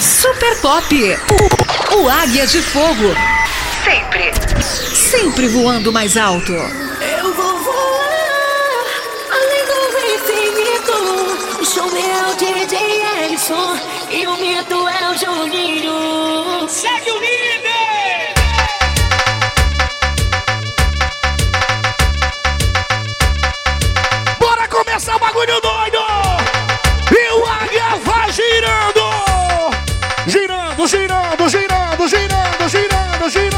Super Pop. O, o Águia de Fogo. Sempre. Sempre voando mais alto. Eu vou voar além do infinito. O show é o DJ Ellison e o mito é o Juninho. Segue o líder! Bora começar o bagulho doido! E o águia vai girando! Girando, girando, girando, girando, girando, girando!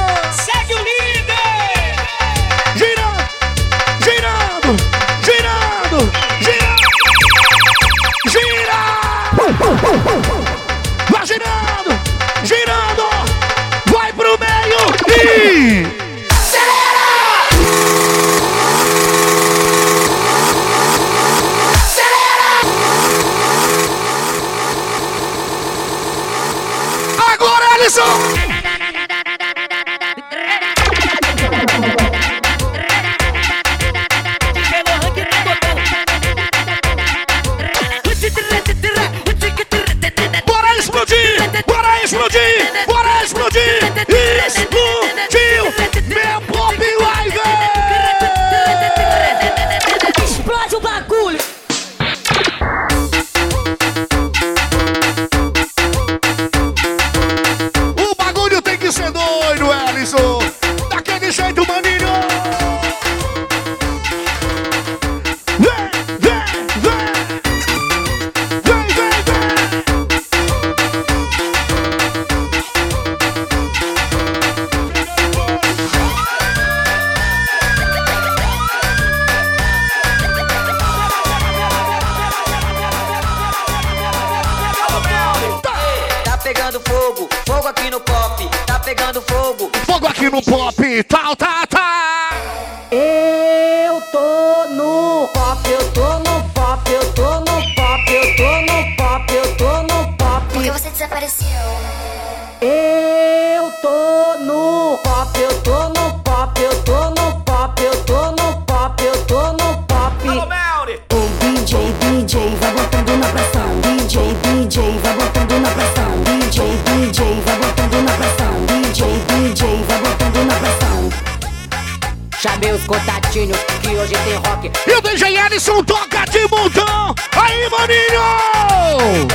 Hoje tem rock. E o DJ Ellison toca de montão! Aí, maninho!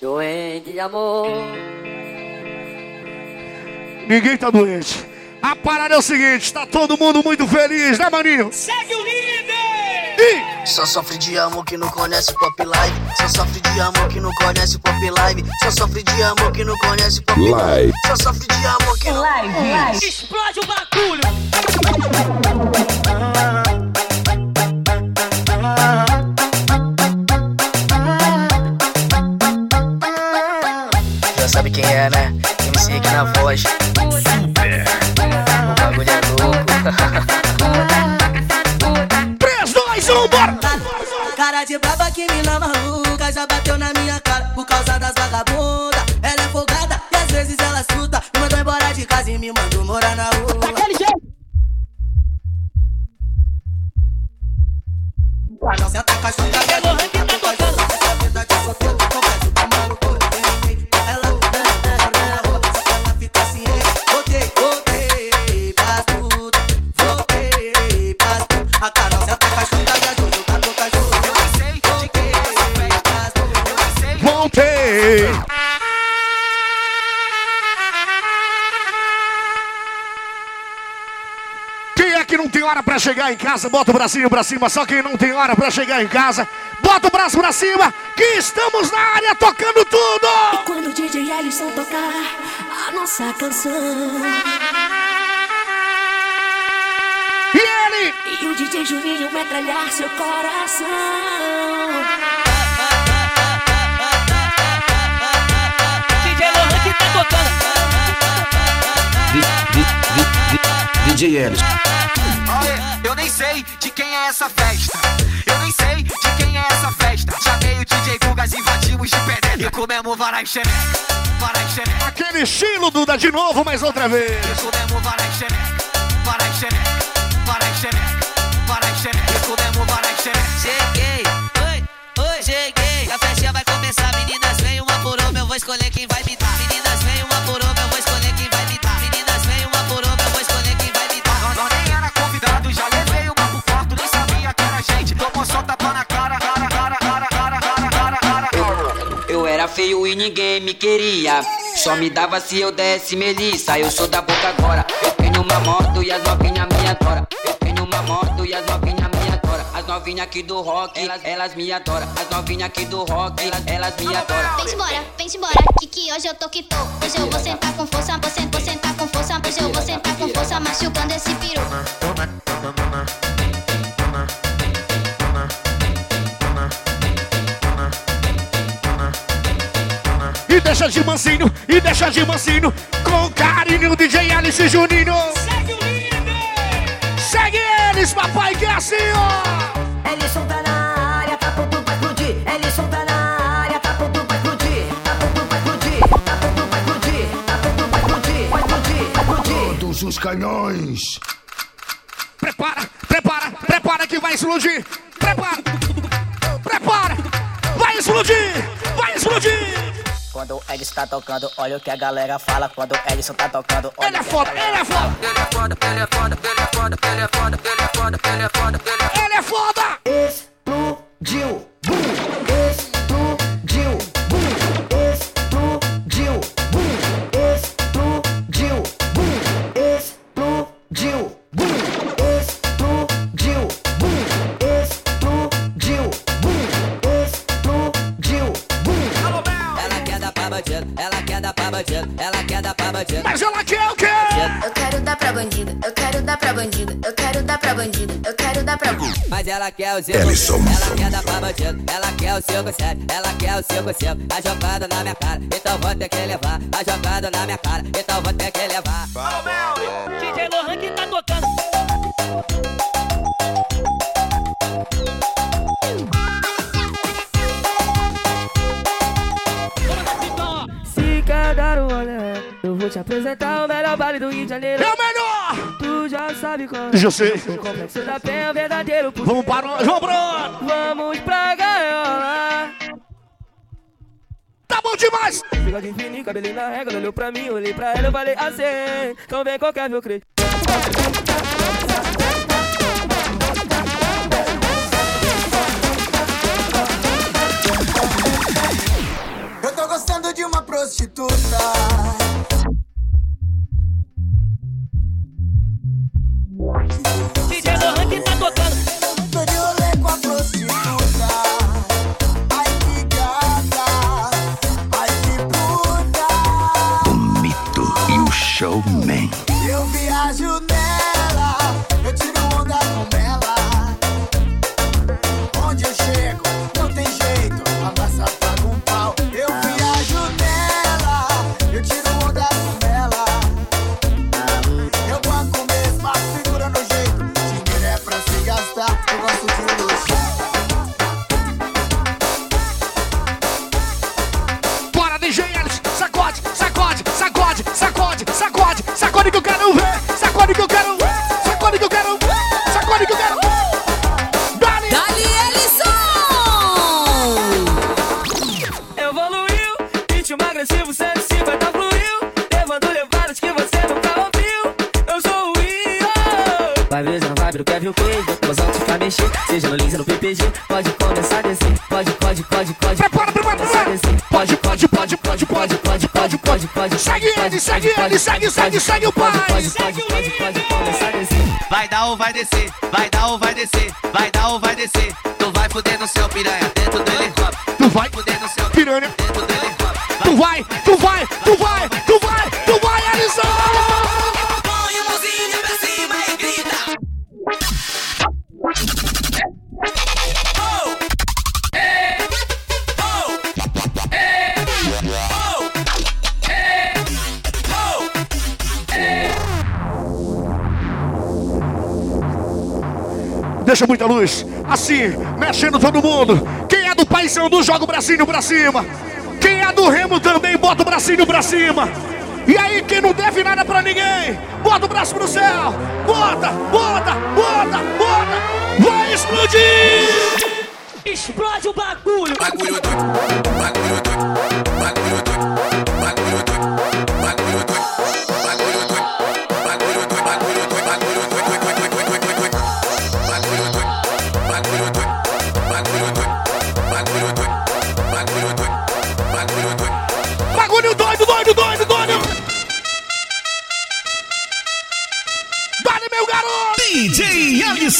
Doente de amor. Ninguém tá doente. A parada é o seguinte, tá todo mundo muito feliz, né, maninho? Segue o líder! E Só sofre de amor que não conhece pop live. Só sofre de amor que não conhece pop live. Só sofre de amor que não conhece pop live. Só sofre de amor que não. Explode o bagulho! Já sabe quem é, né? MC aqui na voz. O bagulho é louco. Cara de braba que mina maluca Já bateu na minha cara por causa das vagabundas. Ela é folgada e às vezes ela suta Me mandou embora de casa e me mandou morar na rua. Pra não sentar cachorro Pegou ranking, tá Quem é que não tem hora pra chegar em casa? Bota o bracinho pra cima. Só quem não tem hora pra chegar em casa, bota o braço pra cima. Que estamos na área tocando tudo! Quando o DJ Ellison tocar a nossa canção E ele, E o DJ Juninho metralhar seu coração DJ Ellis. Olha, eu nem sei de quem é essa festa. Eu nem sei de quem é essa festa. Chamei o DJ Gugas, invadimos de penetra. E comemos varai xereca, varai xereca. aquele estilo Duda de novo, mais outra vez. E comemos varai xereca, varai xereca, varai xereca, varai xereca. E comemos varai xereca. Cheguei, oi, oi, cheguei. A festinha vai começar, meninas, vem uma por uma, eu vou escolher quem vai me dar. Feio e ninguém me queria. Só me dava se eu desse melissa. Eu sou da boca agora. Eu tenho uma moto e as novinhas me adoram. Eu tenho uma moto e as novinhas me adoram. As novinhas aqui do rock, elas, elas me adoram. As novinhas aqui do rock, elas, elas me adoram. Vem embora, vem embora, que que hoje eu tô que tô. Hoje eu vou sentar com força, vou sentar, vou sentar com força. Hoje eu vou sentar com força, machucando esse piru. E deixa de mansinho, e deixa de mansinho. Com carinho, DJ Alice Juninho. Segue o líder! Segue eles, papai, que é assim, ó. Ellison tá na área, tá pronto pra explodir. Ellison tá na área, tá pronto pra explodir. Tá pronto pra explodir. Tá pronto pra explodir. Tá pronto pra explodir. Vai explodir, vai explodir. Todos os canhões. Prepara, prepara, prepara que vai explodir. Prepara, prepara. Vai explodir, vai explodir. Quando o Edson tá tocando, olha o que a galera fala. Quando o Edson tá tocando, olha Ele é o que a foda, galera ele é foda. Ele é foda, ele é foda, ele é foda, ele é foda, ele é foda, ele é foda, ele é Ele é foda. Explodiu, bum, explodiu, bandido, ela quer dar pra bandido, ela quer dar pra bandido. Mas ela quer o quê? Eu quero dar pra bandido, eu quero dar pra bandido, eu quero dar pra bandido, eu quero dar pra bandido. Mas ela quer o 5 Ellison. Ela quer dar pra bandido. Ela quer o 5 7 Ela quer o 5 5 A jogada na minha cara. Então vou ter que levar. A jogada na minha cara. Então vou ter que levar. DJ Lohan que tá tocando. Te apresentar o melhor baile do Rio de Janeiro. É o melhor. Tu já sabe qual Já sei. O complexo da penha é o verdadeiro. Vamos para? Vamos pra onde? Vamos pra gaiola. Tá bom demais. Fica fininho, cabelinho na régua, olhou pra mim, olhei pra ela, eu falei assim. Então vem qualquer meu creio. Joga o bracinho pra cima. Quem é do Remo também, bota o bracinho pra cima. E aí, quem não deve nada pra ninguém, bota o braço pro céu. Bota, bota, bota, bota. Vai explodir! Explode o bagulho. Bagulho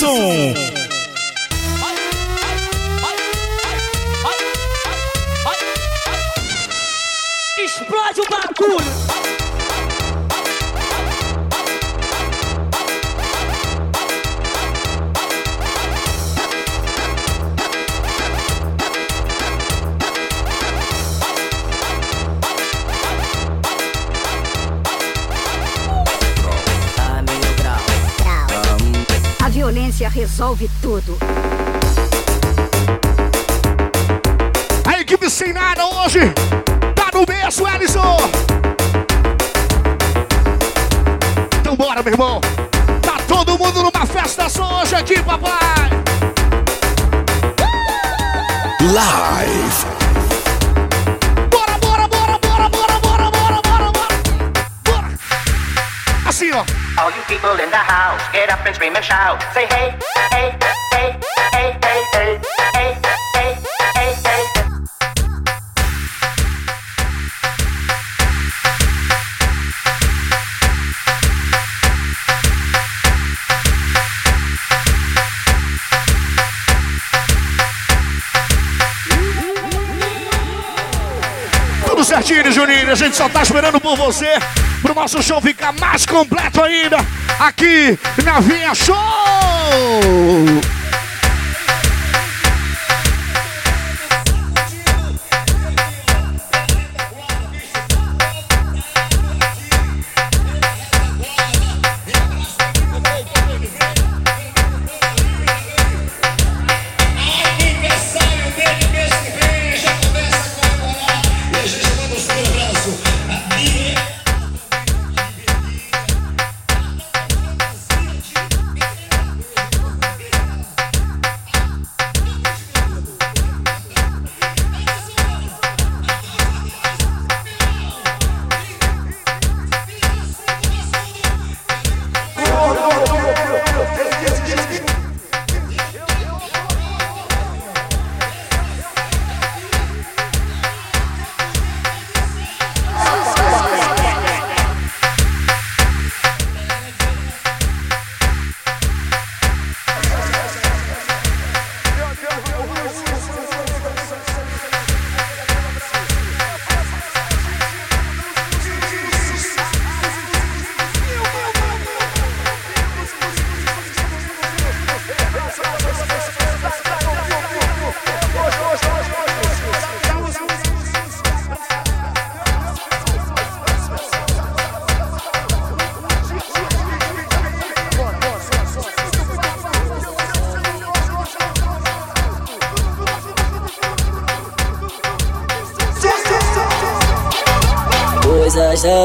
So. Up and scream and shout. Say hey, hey, hey, hey, hey, hey. Tudo certinho, Juninho. A gente só tá esperando por você pro nosso show ficar mais completo ainda aqui na Vinha Show.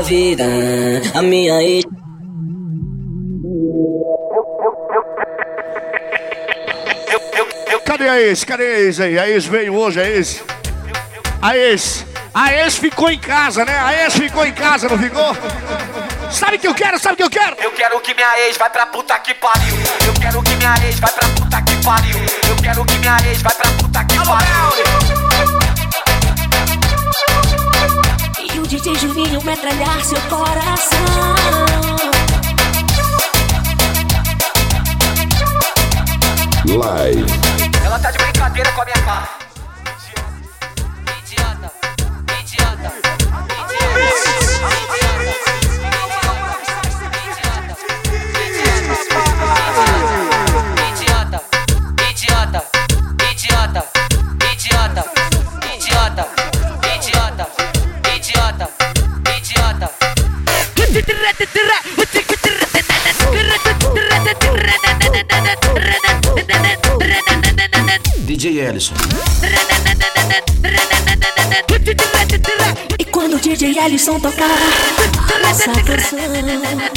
Vida, a minha ex. Cadê a ex? Cadê a ex aí? A ex veio hoje, a ex. A ex. A ex ficou em casa, né? A ex ficou em casa, não ficou? Sabe o que eu quero? Sabe o que eu quero? Eu quero que minha ex vai pra puta que pariu. Eu quero que minha ex vai pra puta que pariu. Eu quero que minha ex vai pra puta que pariu. O DJ Juninho metralhar seu coração. Live. Ela tá de brincadeira com a minha cara. Ellison. E quando o DJ Ellison tocar essa canção.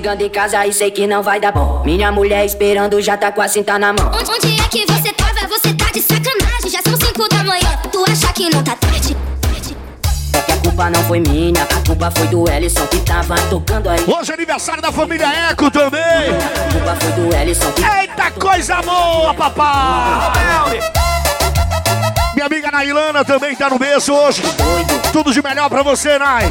Chegando em casa e sei que não vai dar bom. Minha mulher esperando já tá com a cinta na mão. Onde, onde é que você tava? Você tá de sacanagem. Já são cinco da manhã. Tu acha que não tá tarde? É que a culpa não foi minha, a culpa foi do Ellison que tava tocando aí. Hoje é aniversário da família Eco também! A culpa foi do Ellison que Eita coisa boa, papai! Minha amiga Nailana também tá no berço hoje. Tudo de melhor pra você, Nai.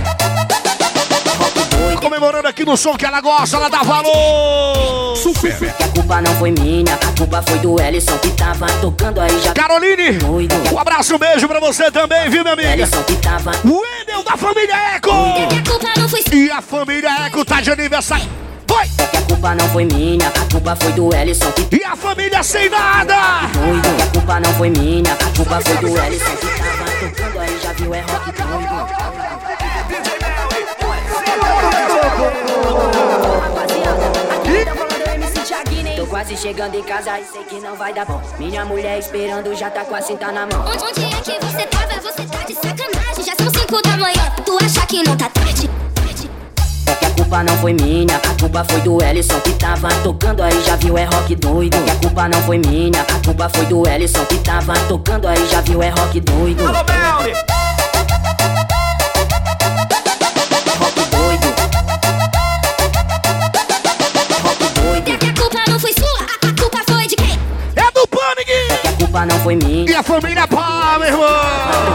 Comemorando aqui no som que ela gosta, ela dá valor. Super. Que a culpa não foi minha, a culpa foi do Ellison que tava tocando aí já. Caroline, Doido. um abraço, um beijo pra você também, viu, minha amiga? Ellison que tava. O Wendel da família Eco. A culpa não foi E a família Eco tá de aniversário. Foi! É que a culpa não foi minha, a culpa foi do Ellison que E a família sem nada. doido. Que a culpa não foi minha, a culpa foi do Ellison que tava tocando aí já viu é rock doido. Quase chegando em casa e sei que não vai dar bom. Minha mulher esperando já tá com a cinta na mão. Onde, onde é que você tava? Você tá de sacanagem. Já são cinco da manhã. Tu acha que não tá tarde? É que a culpa não foi minha, a culpa foi do Ellison que tava tocando aí já viu é rock doido. Que a culpa não foi minha, a culpa foi do Ellison que tava tocando aí já viu é rock doido. Alô, Belly! Culpa não foi minha. E a família Pá, meu irmão.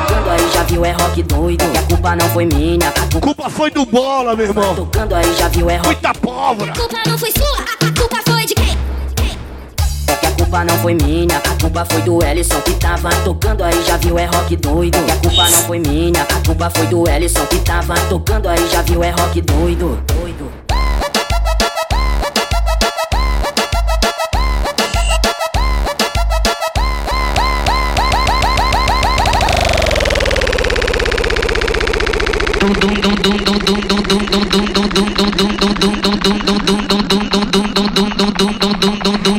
Tocando aí já viu é rock doido. Que a culpa não foi minha, a culpa Culpa foi do bola, meu irmão. tocando aí já viu é rock. Muita pólvora. A culpa não foi sua. A, culpa foi de quem? É que a culpa não foi minha, a culpa foi do Ellison que tava tocando aí já viu é rock doido. Que a culpa não foi minha, a culpa foi do Ellison que tava tocando aí já viu é rock doido.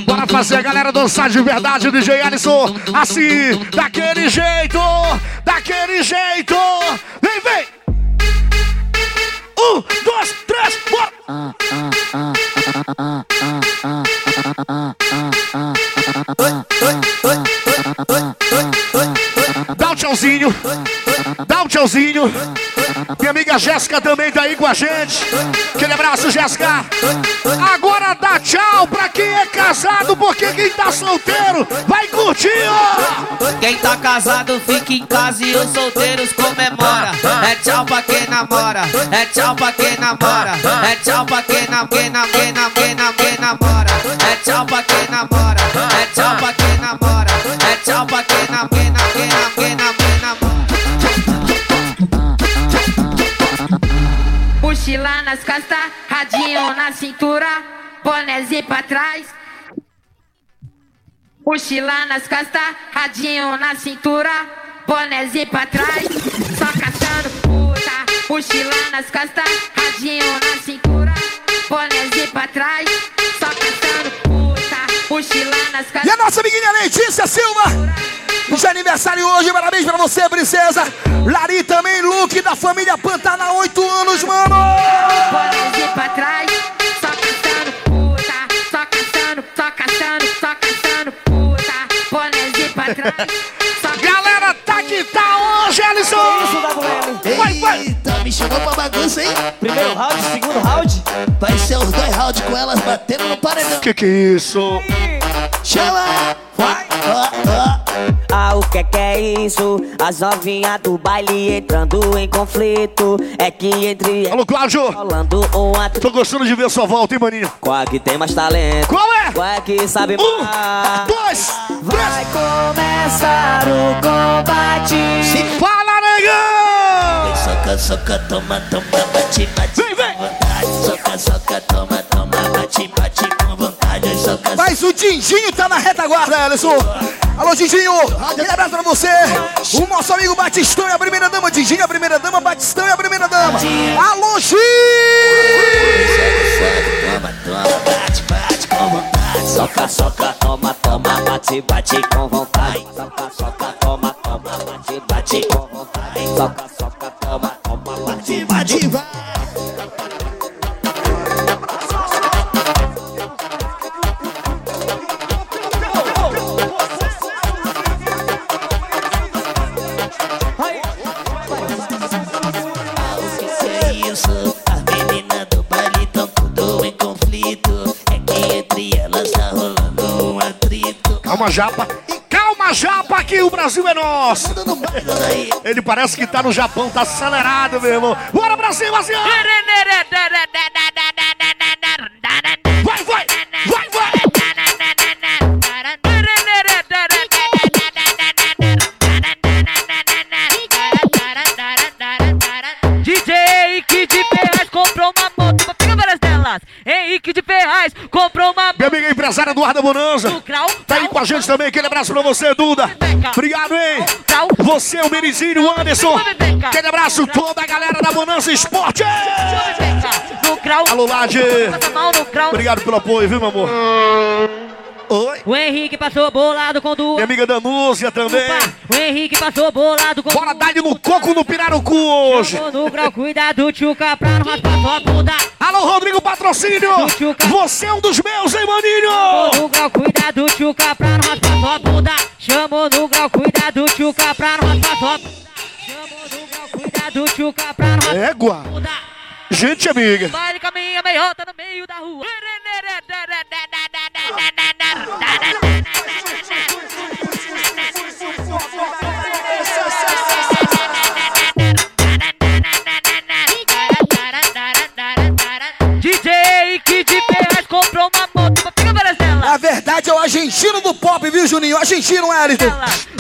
Bora fazer a galera dançar de verdade, DJ Alisson. Assim, daquele jeito, daquele jeito. Vem, vem. Um, dois, três, bora. Dá um tchauzinho. Dá um tchauzinho. Minha amiga Jéssica também tá aí com a gente. Aquele abraço, Jéssica. Agora dá tchau pra quem é casado, porque quem tá solteiro vai curtir, ó. Quem tá casado fica em casa e os solteiros comemora. É tchau pra quem namora, é tchau pra quem namora, é tchau pra quem nam, quem nam, quem nam, quem nam, quem namora. É tchau pra quem namora, é tchau pra quem namora, é tchau pra quem nam, quem nam, quem nam, quem nam, quem namora. Mochila nas costas, radinho na cintura, bonézinho pra trás. Mochila nas costas, radinho na cintura, bonézinho pra trás. Só caçando puta. Mochila nas costas, radinho na cintura, bonézinho pra trás. Só caçando puta. mochila nas E a nossa amiguinha Letícia Silva. De aniversário hoje, parabéns pra você, princesa. Lari também, Luke da família Pantanal, 8 anos, mano. Bonezinho pra trás, só caçando puta, só caçando, só caçando, só caçando puta. Bonezinho pra trás, só Galera, tá que tá hoje, Alisson. Vai, vai. Eita, me chamou pra bagunça, hein? Primeiro round, segundo round. Vai ser os dois rounds com elas batendo no paredão. Que que é isso? Chama! Vai! Ah, o que que é isso? As novinhas do baile entrando em conflito. É que entre Alô, Cláudio. rolando uma Tô gostando de ver sua volta, hein, maninho? Qual é que tem mais talento? Qual é? Qual é que sabe Um, mais? dois, Vai começar o combate. Fala, negão! Soca, soca, toma, toma, bate, bate Vem, vem. Soca, soca, toma, Mas o Dindinho tá na retaguarda, Alisson. Alô, Dindinho. Aquele abraço pra você. O nosso amigo Batistão e a primeira dama. Dindinho, a primeira dama. Batistão e a primeira dama. Alô, Gi! toma, toma, bate, bate com vontade. Soca, soca, toma, toma, bate, bate com vontade. Soca, soca, toma, toma, bate, bate com vontade. Soca, soca, toma, toma, bate, Bate, vai. Calma, Japa. Calma, Japa, que o Brasil é nosso. Ele parece que tá no Japão, tá acelerado, meu irmão. Bora assim, ó. Vai, vai, vai, vai. DJ Henrique de Ferraz comprou uma moto, pega várias delas. Henrique de Ferraz comprou uma Minha amiga empresária Eduarda Bonanza. Com a gente também. Aquele abraço pra você, Duda. Obrigado, hein? Você, o Merizinho, o Anderson. Aquele abraço, toda a galera da Bonança Esporte. Alô, Lade. Obrigado pelo apoio, viu, meu amor? Oi. O Henrique passou bolado com duas. Minha amiga Danúcia também. O Henrique passou bolado com Bora dar no coco no Pirarucu hoje. No grau, cuidado, tchuca, pra não raspar sua bunda. Alô, Rodrigo Patrocínio. Você é um dos meus, hein, maninho? Chamou no grau, cuidado, tchuca, pra não raspar sua bunda. Chamou no grau, cuidado, tchuca, pra não raspar sua bunda. Chamou no grau, cuidado, tchuca, pra não raspar Égua. sua bunda. Gente amiga. Baile caminha meiota no meio da rua. DJ Kid Ferraz comprou uma moto, delas. Na verdade, é o argentino do pop, viu, Juninho? Argentino, Wellington.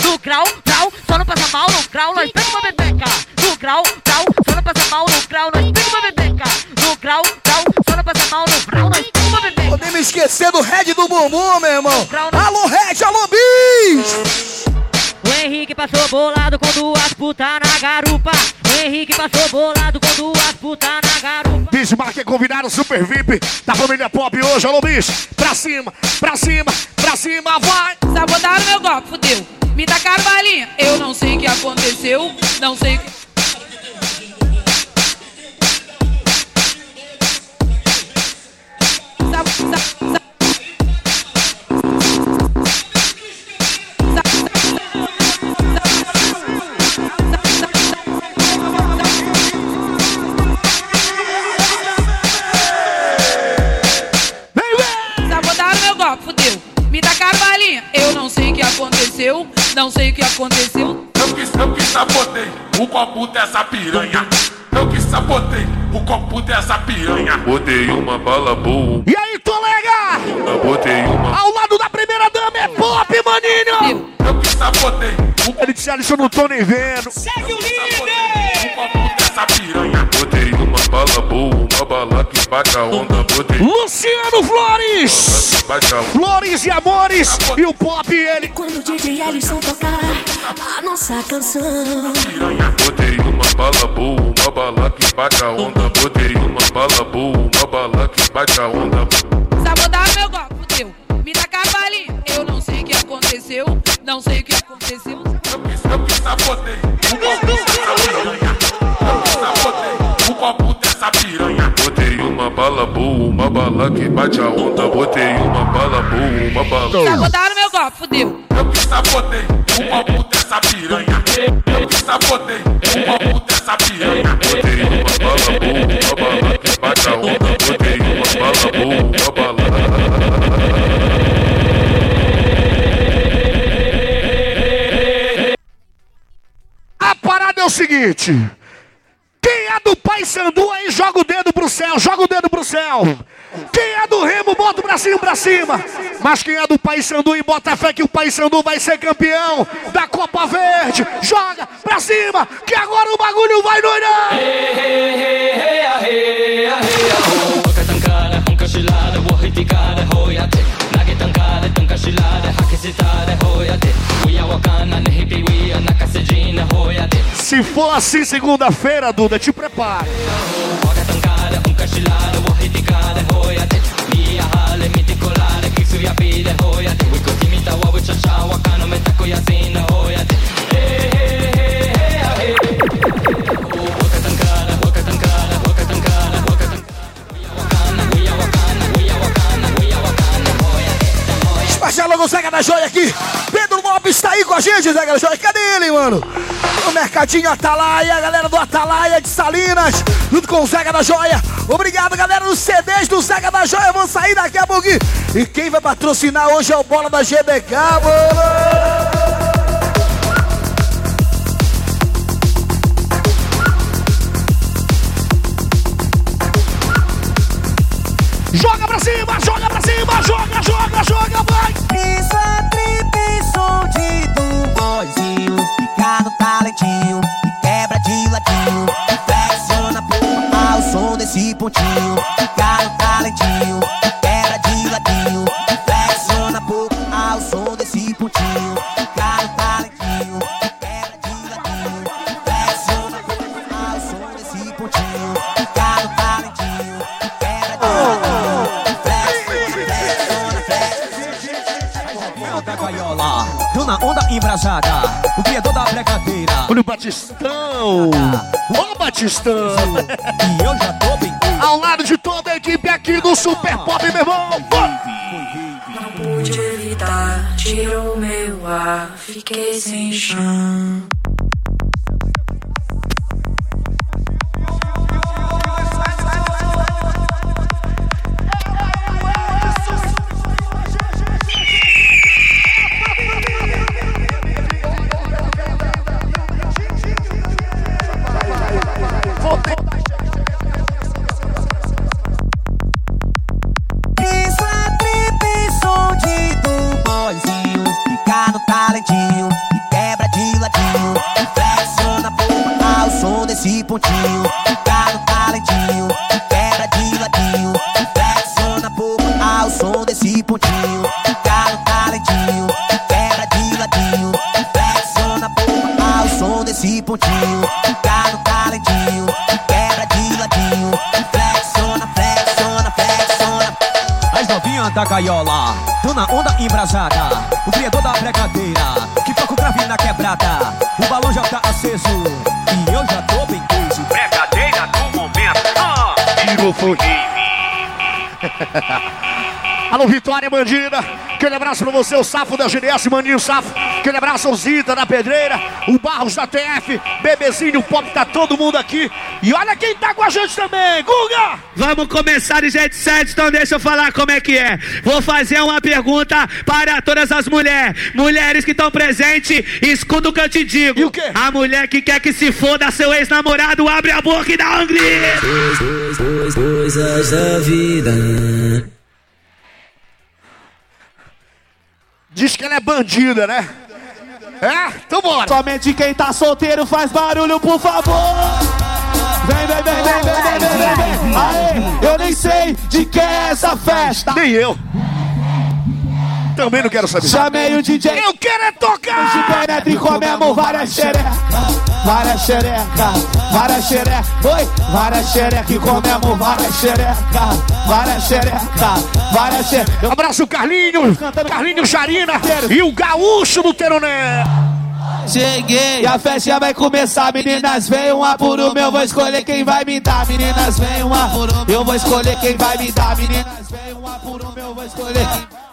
No grau, grau, só não passa mal no grau, nós pega uma bebeca. No grau, grau, só não passa mal no grau, nós pega uma bebeca. No grau, grau, só não passa mal no grau, nós uma bebeca. Podemos esquecer do Red do Bumbum, meu irmão. Alô, Red, alô, Bis. O Henrique passou bolado com duas putas na garupa. O Henrique passou bolado com duas putas na garupa. Bismarck é convidado super VIP da família Pop hoje, alô, Bis. Pra cima, pra cima, pra cima, vai. Sabotaram meu golpe, fudeu. Me tacaram balinha. Eu não sei o que aconteceu. Não sei o que. Aconteceu. Não sei o que aconteceu. Eu que, eu que sabotei o copo dessa piranha. Eu que sabotei o copo dessa piranha. Botei uma bala boa. E aí, Tolega? Eu botei uma. Ao lado da primeira dama é Pop, maninho. Eu que sabotei Ele disse, Alisson, não tô nem vendo. Segue o líder! Luciano Flores. Flores e Amores. E o Pop, ele. Quando o DJ Alisson tocar a nossa canção. Botei uma bala boa, uma bala que bate a onda. Botei uma bala boa, uma bala que bate a onda. Sabotaram meu golpe, fudeu. Me tacaram balinha. aconteceu, não sei o que aconteceu. Eu que sabotei o copo dessa piranha. Eu que sabotei o copo dessa piranha. Uma bala boa, uma bala que bate a onda. Botei uma bala boa, uma bala. Sabotaram meu copo, fudeu. Eu que sabotei o copo dessa piranha. Eu que sabotei o copo dessa piranha. Botei uma bala boa, uma bala que bate a onda. Botei uma bala boa, uma bala. A parada é o seguinte. Do Pai Sandu aí, joga o dedo pro céu, joga o dedo pro céu. Quem é do Remo, bota o bracinho pra cima. Mas quem é do Pai Sandu e bota fé que o Pai Sandu vai ser campeão da Copa Verde, joga pra cima, que agora o bagulho vai doidar. Se for assim segunda-feira, Duda, te prepare. Minha vida é roia, o que me dá o chachá, o acano, meta coiazinha, e roia. Zega da Joia aqui. Pedro Lopes tá aí com a gente, da Joia. Cadê ele, mano? O Mercadinho Atalaia, a galera do Atalaia de Salinas, junto com o Zega da Joia. Obrigado, galera dos CDs do Zega da Joia. Vão sair daqui a pouquinho. E quem vai patrocinar hoje é o Bola da GBK, mano. Joga pra cima, joga Super Pop, Bandida. Aquele abraço pra você, o Safo da GDS, Maninho Safo. Aquele abraço ao Zita da Pedreira, o Barros da TF, Bebezinho, o Pop, tá todo mundo aqui. E olha quem tá com a gente também, Guga! Vamos começar de jet set, então deixa eu falar como é que é. Vou fazer uma pergunta para todas as mulheres. Mulheres que estão presentes, escuta o que eu te digo. E o quê? A mulher que quer que se foda seu ex-namorado, abre a boca e dá um grito. Coisas da vida. Diz que ela é bandida, né? É? Então bora! Somente quem tá solteiro faz barulho, por favor! Vem, vem, vem, vem, vem, vem, vem, vem! Aê, eu nem sei de quem é essa festa! Nem eu! Também não quero saber. Chamei o DJ. Eu quero é tocar! De penetra e comemos várias xerecas. Várias xereca, várias xereca. Oi, várias xereca e comemos várias xereca. Várias xereca, várias xereca. Abraço o Carlinhos, Carlinhos Charina e o gaúcho do Teroné. Cheguei, e a festa vai começar. Meninas, vem uma por uma, eu vou escolher quem vai me dar. Meninas, vem uma por uma, eu vou escolher quem vai me dar. Meninas, vem uma por uma, eu vou escolher quem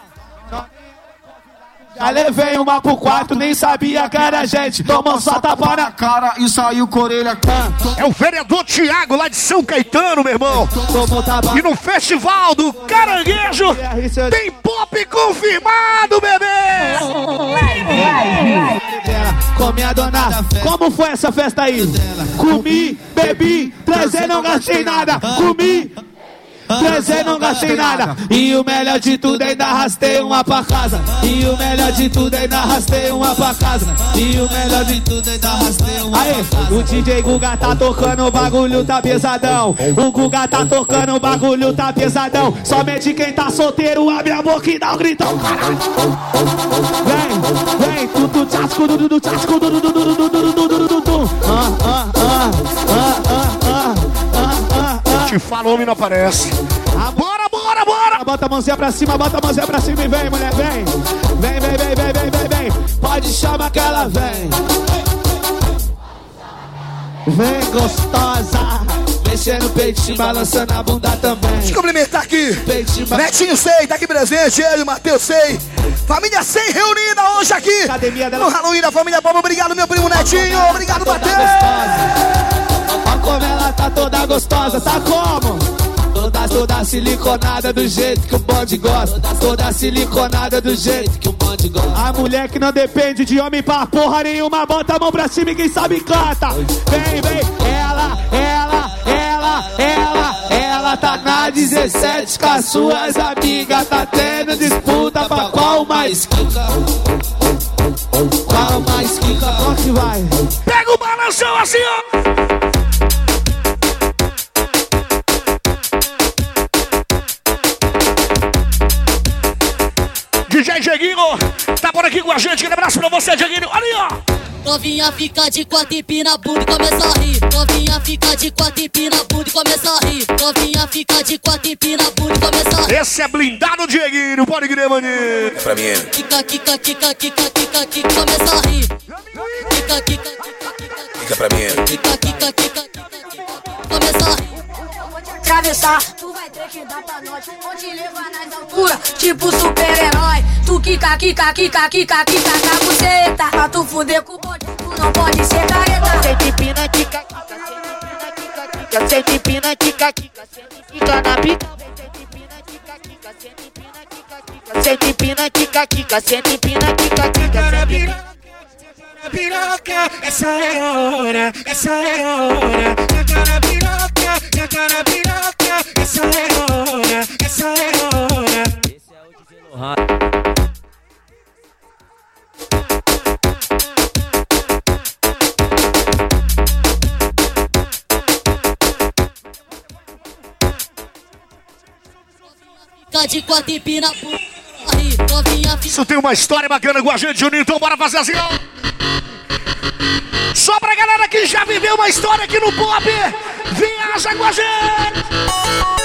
levei uma pro quarto, nem sabia que era gente. Tomou só tapa na cara e saiu com a orelha. É o vereador Tiago lá de São Caetano, meu irmão. E no festival do Caranguejo tem pop confirmado, bebê! Come a dona, como foi essa festa aí? Comi, bebi, trazer não gastei nada. Comi, Trazer não gastei nada E o melhor de tudo ainda arrastei uma pra casa E o melhor de tudo ainda arrastei uma pra casa E o melhor de tudo ainda arrastei uma Aê, o DJ Guga tá tocando, o bagulho tá pesadão O Guga tá tocando, o bagulho tá pesadão Somente quem tá solteiro abre a boca e dá um gritão caralho Vem, vem, tudo tchasco, dudu, dudu, tchasco, dudu, dudu, dudu, dudu, dudu, dudu Ah, ah, ah, ah, ah, ah, ah, ah Te fala, homem não aparece. Bora, bora, bora! Bota a mãozinha pra cima, bota a mãozinha pra cima e vem, mulher, vem. Vem, vem, vem, vem, vem, vem, vem. Pode chamar que ela vem. Vem gostosa. Mexendo o peitinho, balançando a bunda também. Deixa eu cumprimentar aqui. Peitinho, Netinho Sei, tá aqui presente. Ele, Matheus Sei. Família Sei reunida hoje aqui. Academia dela. No Halloween da família Boba. Obrigado, meu primo Netinho. Obrigado, Matheus. Olha como ela tá toda gostosa, tá como? Toda, toda siliconada do jeito que o bonde gosta. Toda siliconada do jeito que o bonde gosta. A mulher que não depende de homem pra porra nenhuma, bota a mão pra cima e quem sabe canta. Vem, vem, ela, ela, ela, ela, ela tá na 17 com as suas amigas. Tá tendo disputa pra qual mais quica. Aqui com a gente. Aquele abraço pra você, Dieguinho. Olha aí, ó. Novinha fica de quatro empina a bunda e começa a rir. Novinha fica de quatro empina a bunda e começa a rir. Novinha fica de quatro empina a bunda e começa a rir. Esse é blindado, Dieguinho. Pode crer, maninho. Pra mim. Kika, kika, kika, kika, kika, kika, começa a rir. Kika, kika, Fica pra mim. kika, kika, kika, começa a rir. Atravessar. Tu vai ter que dar pra nós, vou te levar nas alturas, tipo super-herói. Tu quica, quica, quica, quica, quica na buceta. Pra tu fuder com o bonde, tu não pode ser careta. Sente pina, quica, quica, sente pina, quica, quica, sente quica na pica. Sente pina, quica, quica, sente pina, quica, quica, sente pina. Piroca, essa é a hora, essa é a hora. Taca na piroca, taca na piroca, essa é a hora, essa é a hora. Fica de quatro empina a bunda. Rir, novinha fica Isso tem uma história bacana com a gente, Juninho. Então bora fazer assim, ó. Só pra galera que já viveu uma história aqui no pop, viaja com a gente.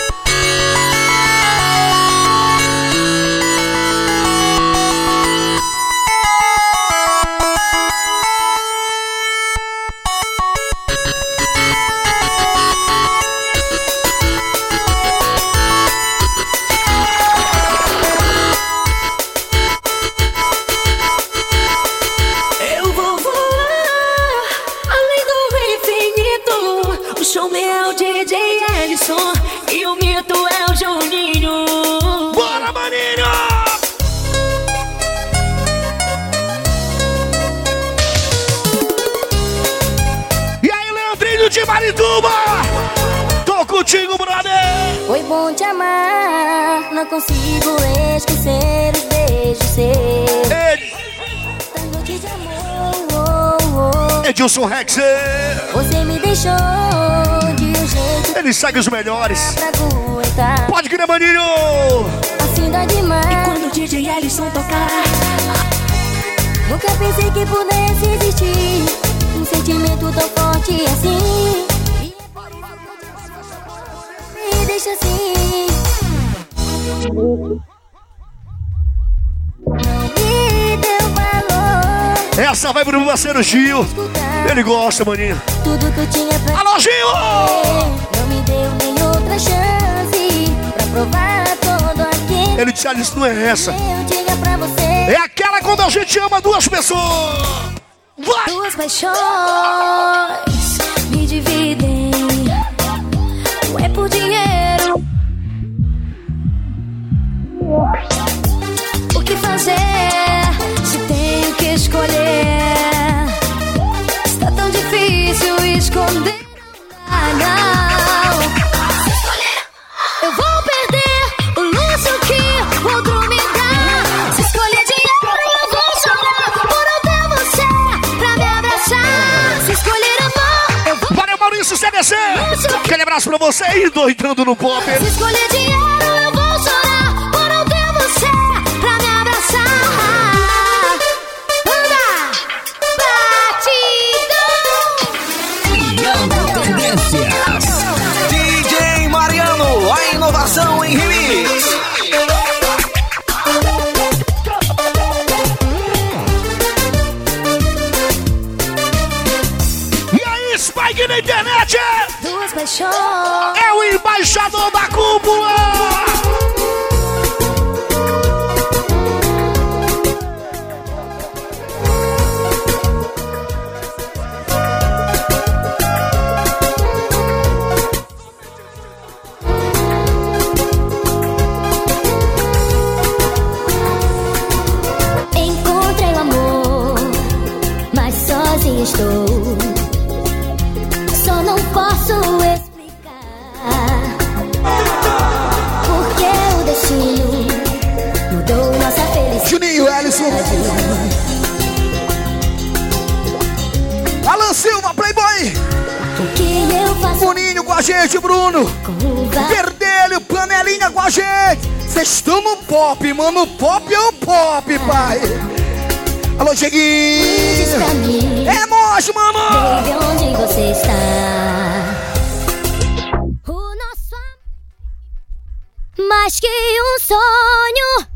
Showman é o DJ Ellison e o mito é o Juninho. Bora, maninho! E aí, Leandrinho de Marituba? Tô contigo, brother! Foi bom te amar, não consigo esquecer os beijos seus. Edilson Rex, Você me deixou de um jeito ele segue os melhores. Pode crer, maninho! assim dói demais. E quando o DJ Ellison tocar, Nunca pensei que pudesse existir um sentimento tão forte assim. E é por isso que eu te Me deixa assim. Não. Essa vai pro meu parceiro Gil. Ele gosta, maninho. Tudo que eu tinha pra Alô, Gil! Não me deu nem outra chance pra provar todo aquele Ele disse, Alice, não é essa. É aquela quando a gente ama duas pessoas. Vai! Duas paixões me dividem. Não é por dinheiro. O que fazer esconder. Não. Se escolher, eu vou perder o luxo que o outro me dá. Se escolher dinheiro, eu vou chorar por não ter você pra me abraçar. Se escolher amor, eu vou. Valeu, Maurício CDC! Aquele abraço pra você aí, doidando no pop. Se escolher dinheiro, eu vou chorar É o embaixador da cúpula! A gente, Bruno. Verdelho, panelinha com a gente. Vocês estão no pop, mano. Pop é o pop, pai. Alô, Cheguinho. É nós, mano. onde você está? O nosso mais que um sonho,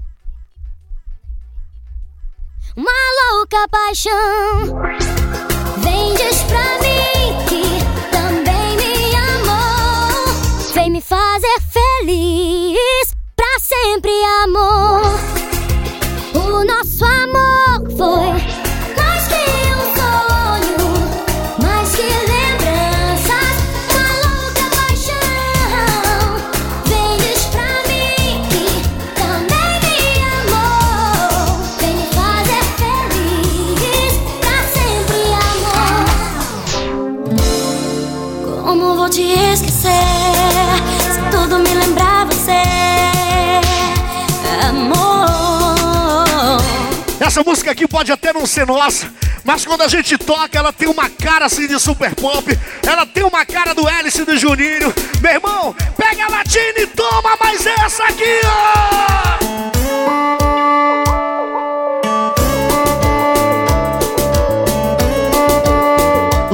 uma louca paixão. Sempre, Essa música aqui pode até não ser nossa, mas quando a gente toca, ela tem uma cara assim de super pop, ela tem uma cara do Hélice do Juninho. Meu irmão, pega a latina e toma mais essa aqui, ó!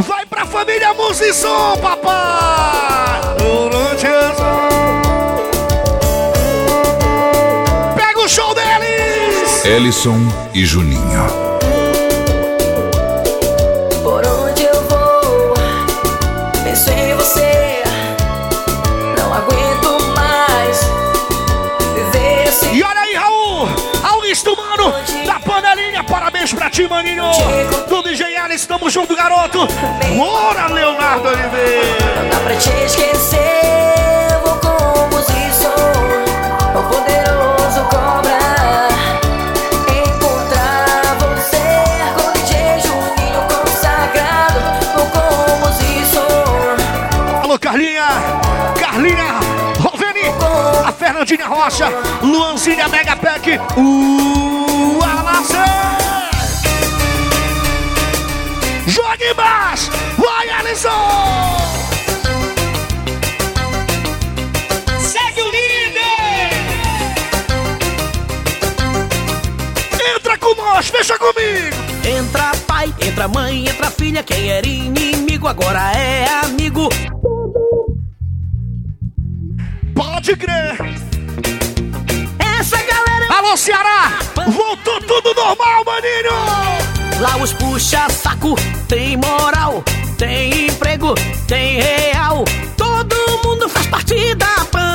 Vai pra família Música e Som, papai! Da panelinha, parabéns pra ti, maninho! Do DJ Alice, tamo junto, garoto! Bora, Leonardo Oliveira! Não dá pra te esquecer, vou com música o poderoso cobra. Claudinha Rocha, Luanzinha Mega Pack, o Alacê. Jogue mais! o Alisson! Segue o líder! Entra com nós, fecha comigo! Entra pai, entra mãe, entra filha, quem era inimigo agora é amigo. Pode crer! Essa galera. Alô, Ceará! Voltou tudo normal, maninho! Lá os puxa saco, tem moral, tem emprego, tem real. Todo mundo faz parte da panelinha.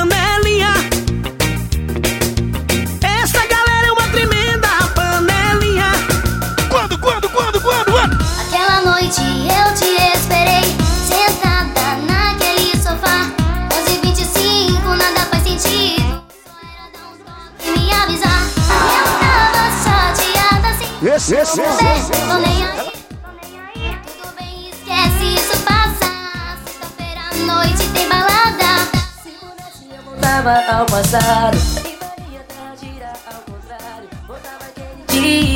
Esse, esse, esse, esse. Tô nem aí, tô nem aí. Tudo bem, esquece isso passa. Sexta-feira à noite tem balada. Se pudesse eu voltava ao passado E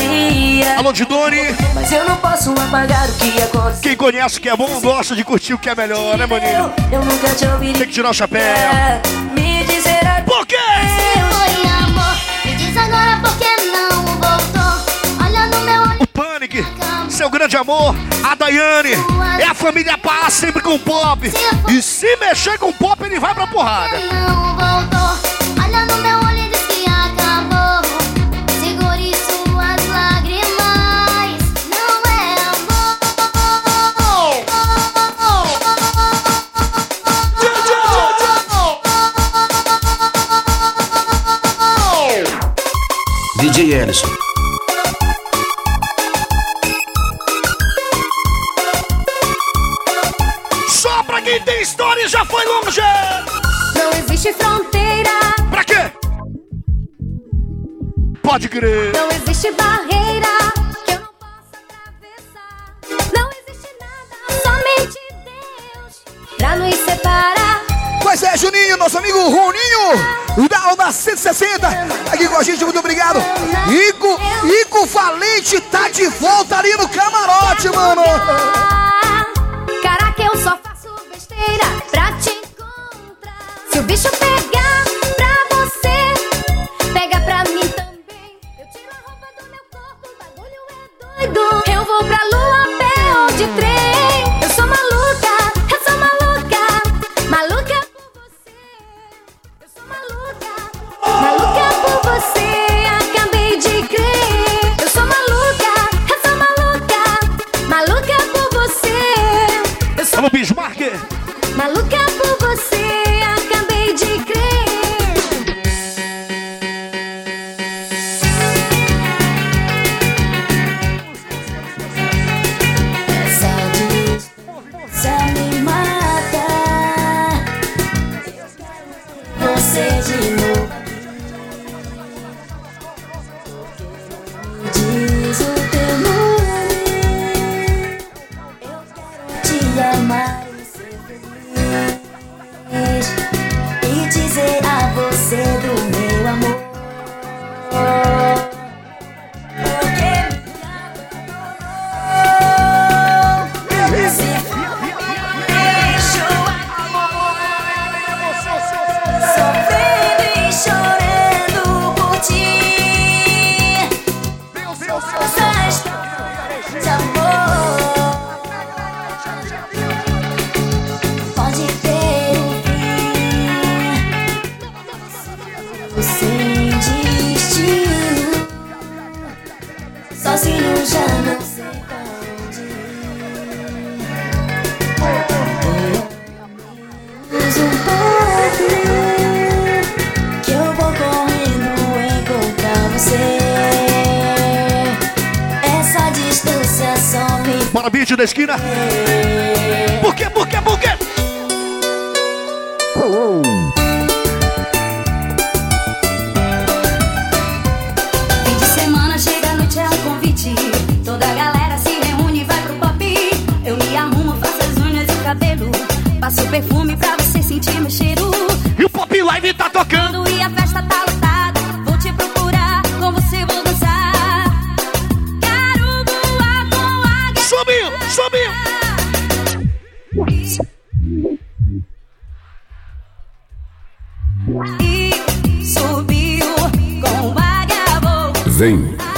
E Alô, Didone! Mas eu não posso apagar o que aconteceu Quem conhece o que é bom, gosta de curtir o que é melhor, né, maninho? Eu nunca te ouvi Tem que tirar o chapéu. Me dizer seu grande amor, a Daiane, é a família Paz sempre com pop. E se mexer com pop, ele vai pra porrada. Não voltou. Olha no meu olho e diz longe. Não existe fronteira, Pra quê? Pode crer. não existe barreira que eu não possa atravessar. Não existe nada, somente Deus pra nos separar. Pois é, Juninho, nosso amigo Roninho, da Alda 160, aqui com a gente, muito obrigado. Ico, Ico Valente tá de volta ali no camarote, mano.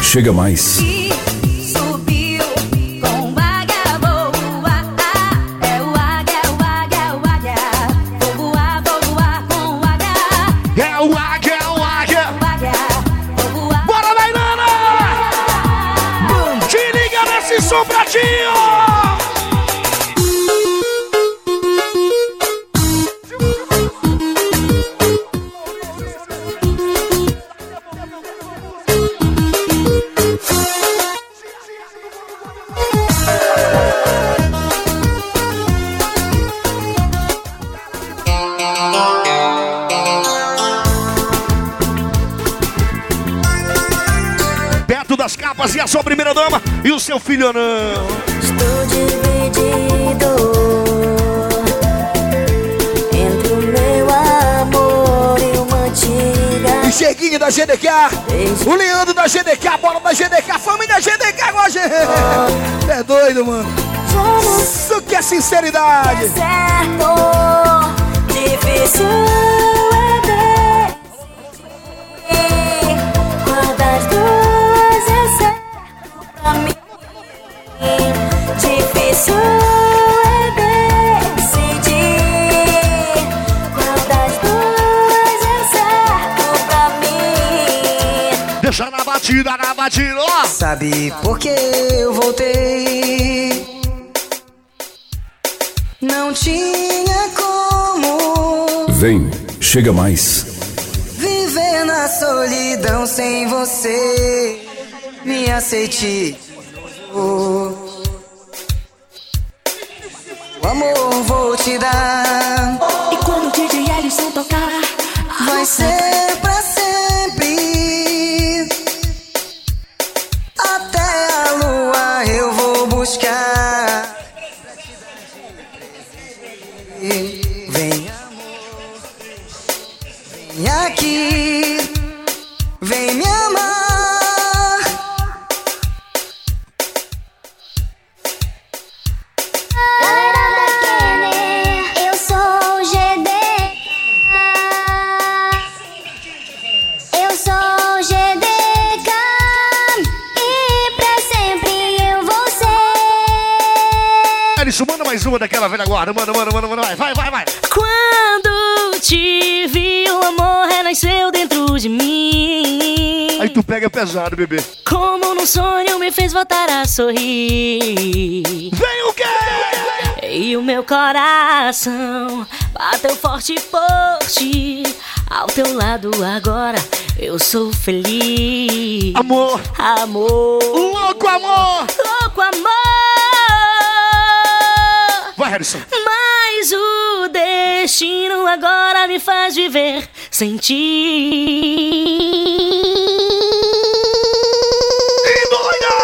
Chega mais. A dama e o seu filho não. Estou dividido entre o meu amor e uma antiga. E Cheguinho da GDK, o Leandro da GDK, a bola da GDK, família GDK com a gente. É doido, mano. Isso que é sinceridade. certo, difícil Deixa na batida, na batida, ó. Sabe por que eu voltei? Não tinha como Vem, chega mais. viver na solidão sem você. Me aceite. Velha guarda. Manda, manda, manda, manda. Vai, vai, vai, vai. Quando te vi, o amor renasceu dentro de mim. Aí tu pega pesado, bebê. Como num sonho me fez voltar a sorrir. Vem o quê? E o meu coração bateu forte por ti. Ao teu lado agora eu sou feliz. Amor. Amor. Louco amor. Louco amor. Harrison. Mas o destino agora me faz viver sem ti. E doida!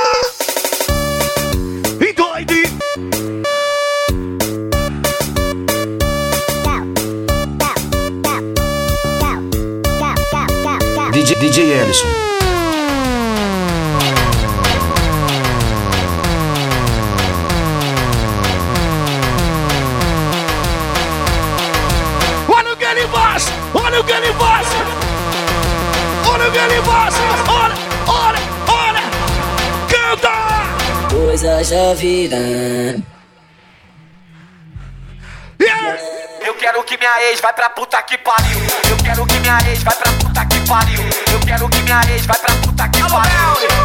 E doide! DJ, DJ Ellison. Coisas da vida. Eu quero que minha ex vai pra puta que pariu. Eu quero que minha ex vai pra puta que pariu. Eu quero que minha ex vai pra puta que pariu.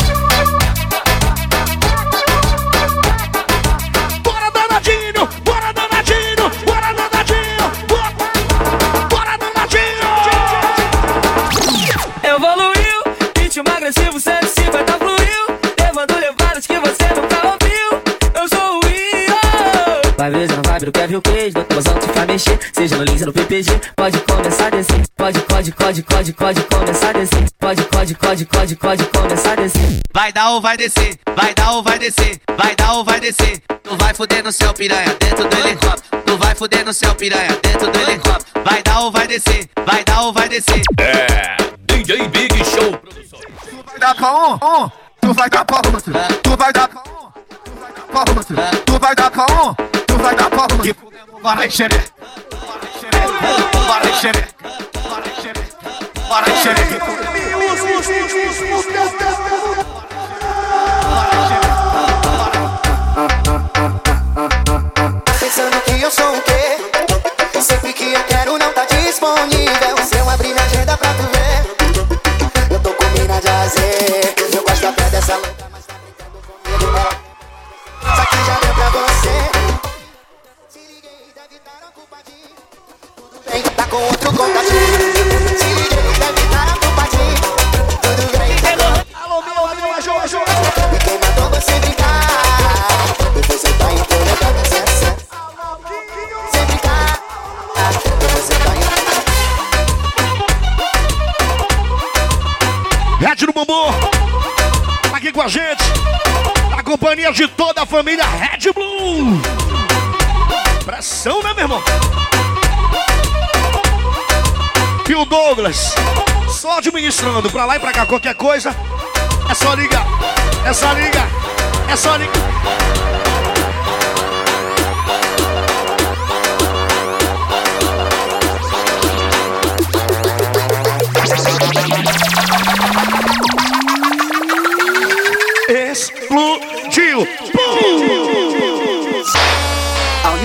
Mexer. Seja no Lins ou no PPG. Pode começar a descer. Pode, pode, pode, pode, pode começar a descer. Pode, pode, pode, pode, pode começar a descer. Vai dar ou vai descer, vai dar ou vai descer, vai dar ou vai descer. Tu vai fuder no céu piranha dentro do helicóptero. Tu vai fuder no céu piranha dentro do helicóptero. Vai dar ou vai descer, vai dar ou vai descer. É, DJ Big Show. vai dar pra um, um, tu vai dar pra outro. Tu vai dar pra um, tu vai dar pra outro. Tu vai dar pra um, tu vai dar pra outro. Fudemos, vai xereca. Xereca, vai xereca. Pensando que eu sou o quê? Sempre que eu quero não tá disponível. Família Red Blue. Pressão, né, meu irmão? E o Douglas, só administrando pra lá e pra cá, qualquer coisa, é só ligar, é só ligar, é só ligar.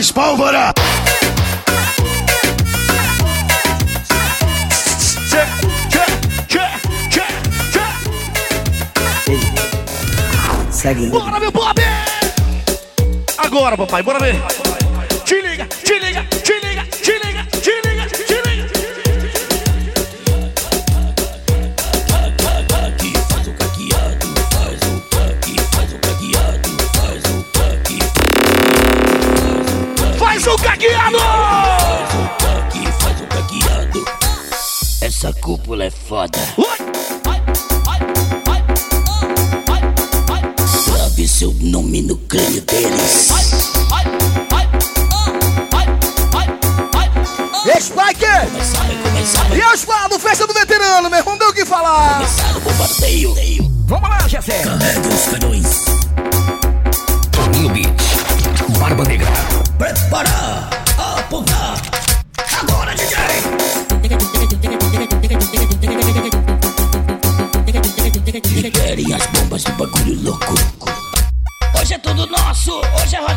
Mais pólvora! Segue. Bora, meu Bob! Agora, papai, bora ver. Cúpula é foda. Sabe seu nome no crânio deles. Spike! E Osvaldo, festa do veterano, meu irmão, deu o que falar! Bombardeio. Vamos lá, Jefé. Carrega os canhões. Toninho Beat. Barba Negra. Prepara.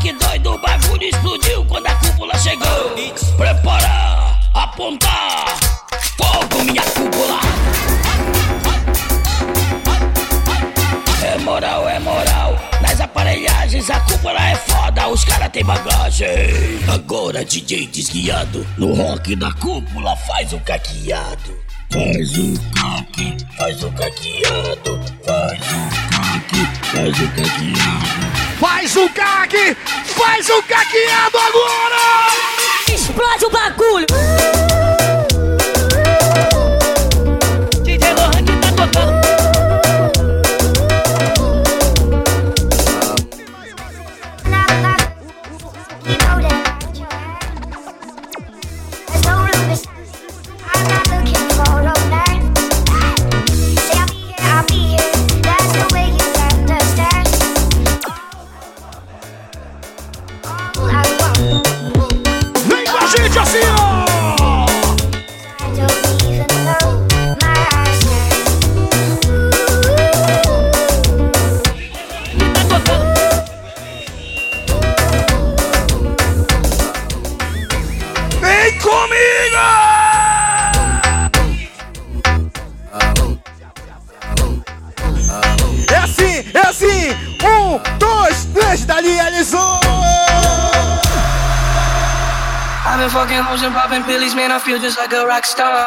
Rock doido. O bagulho explodiu quando a cúpula chegou. Prepara, apontar. Fogo, minha cúpula. É moral, é moral. Nas aparelhagens a cúpula é foda, os caras têm bagagem. Agora DJ desguiado, no rock da cúpula faz o caqueado. Faz o caque, faz o caqueado. Faz o caque, faz o caqueado. Faz o caque! Faz o caqueado agora! Explode o bagulho! Dois, três, dali alisou! I've been fucking hoes and popping pillies, man. I feel just like a rock star.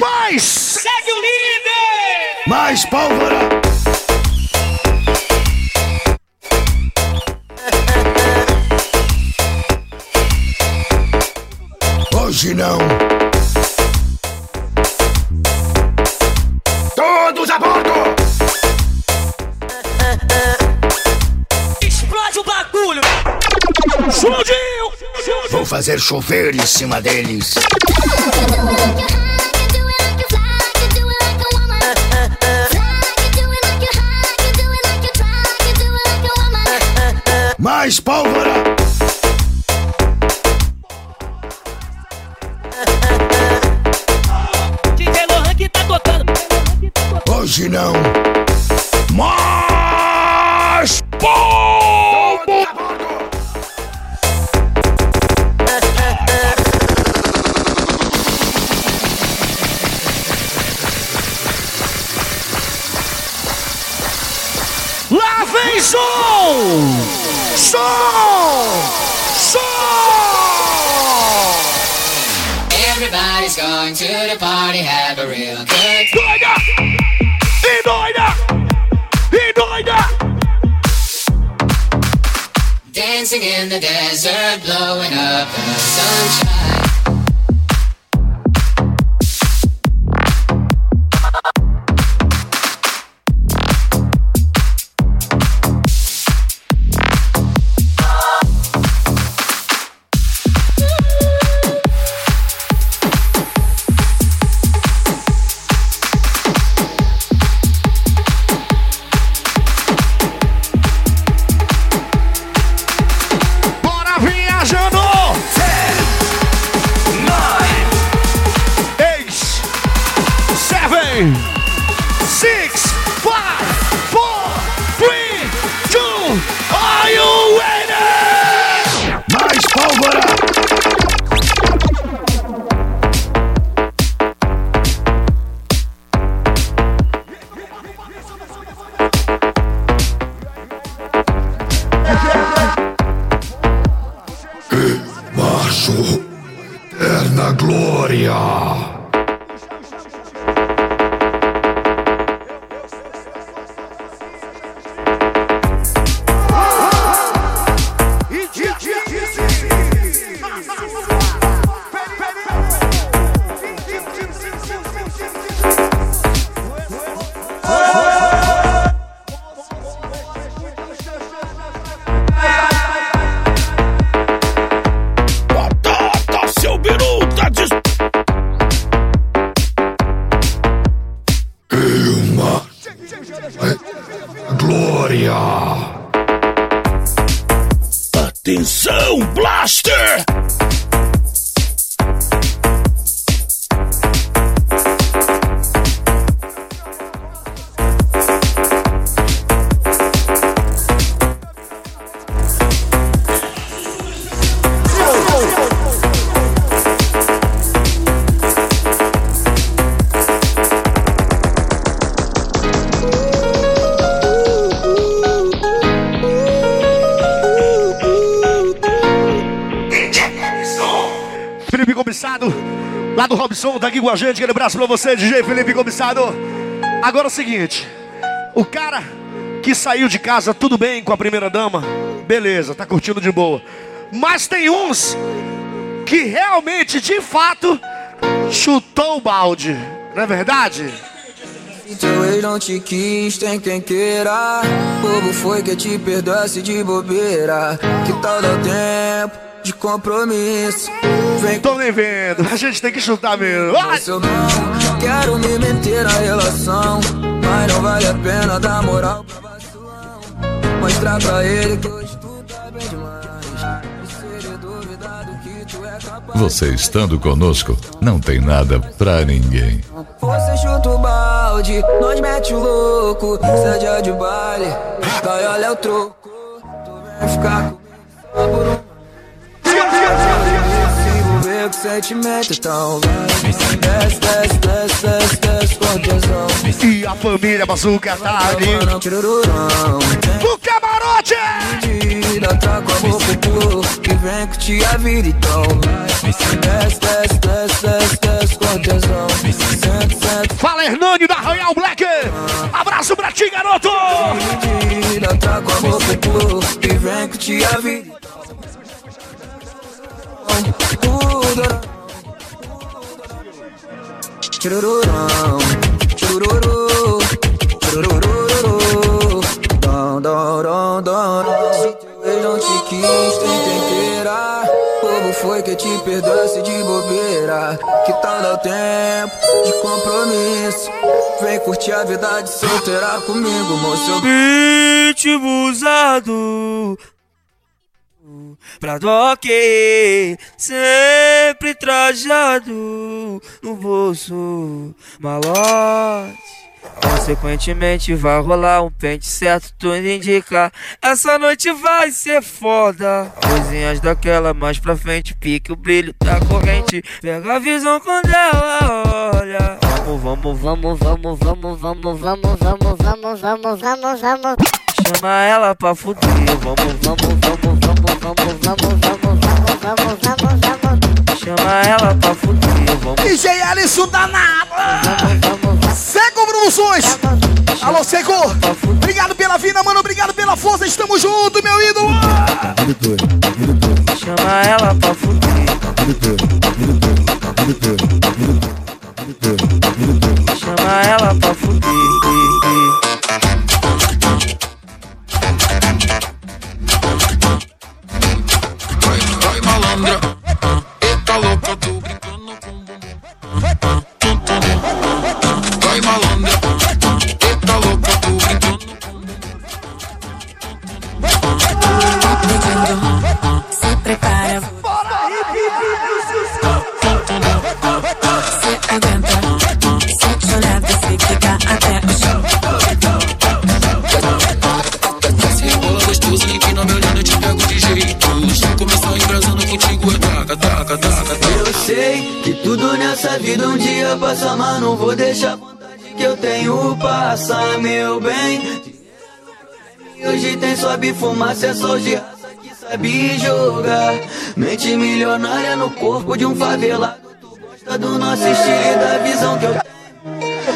Mais! Segue o líder! Mais pólvora! Hoje não! fazer chover em cima deles. Mais pólvora! going to the party, have a real good time. Hey, Noida! Hey, Noida! Dancing in the desert, blowing up the sunshine. Felipe Cobiçado, lá do Robson, tá aqui com a gente. Aquele abraço pra você, DJ Felipe Cobiçado. Agora é o seguinte: o cara que saiu de casa tudo bem com a primeira dama, beleza, tá curtindo de boa. Mas tem uns que realmente, de fato, chutou o balde, não é verdade? Então Se ex não te quis, tem quem queira. O povo foi que te perdoasse de bobeira. Que tal dá tempo? De compromisso? Vem Tô nem vendo, a gente tem que chutar mesmo. Se eu não quero me meter na relação, mas não vale a pena dar moral pra vacilão. Mostrar pra ele que hoje tu tá bem demais. É capaz. Você estando conosco, não tem nada pra ninguém. Você chuta o balde, nós mete o louco. Cê é de baile, vai olha o troco. Tu vem ficar comigo só por um. Com então. Desce, desce, desce, desce, desce com tesão. E a família Bazuca tá ali. No camarote! Trago amor pro povo que vem curtir a vida, então. Desce, desce, desce, desce, desce com tesão. Fala Hernani da Royal Black! Abraço pra ti, garoto! Vida, trago amor pro povo que vem vida. Tudo Churururão, churururu, churururu, dom, dom, dom, dom. Se teu ex não te quis, quem queira. Povo foi que te perdoasse de bobeira. Que tal dar tempo de compromisso? Vem curtir a vida de solteira comigo, moço. Pitbull usado pra doque, sempre trajado no bolso malote. Consequentemente vai rolar um pente certo, tudo indica Essa noite vai ser foda Coisinhas daquela mais pra frente Pique o brilho da corrente Pega a visão quando ela olha Vamos, vamos, vamos, vamos, vamos, vamos, vamos, vamos, vamos, vamos, vamos, vamos Chama ela pra fuder Vamos, vamos, vamos, vamos, Chama ela pra fuder Vamos, DJ Alisson danado! Seco Produções! Alô, Seco! Obrigado pela vida, mano. Obrigado pela força. Estamos juntos, meu ídolo! Chama ela pra fuder Chama ela pra fumaça, é sol de raça que sabe jogar. Mente milionária no corpo de um favelado. Tu gosta do nosso estilo e da visão que eu tenho.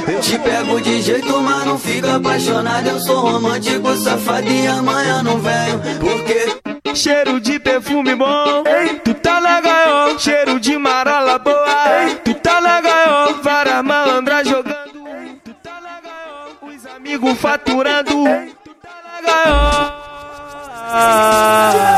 Eu te pego de jeito, mas não fica apaixonado. Eu sou romântico, safado e amanhã não venho. Porque Cheiro de perfume bom, tu tá na gaiola. Cheiro de marola boa, tu tá na gaiola. Várias malandras jogando, tu tá na gaiola. Os amigos faturando, Uh...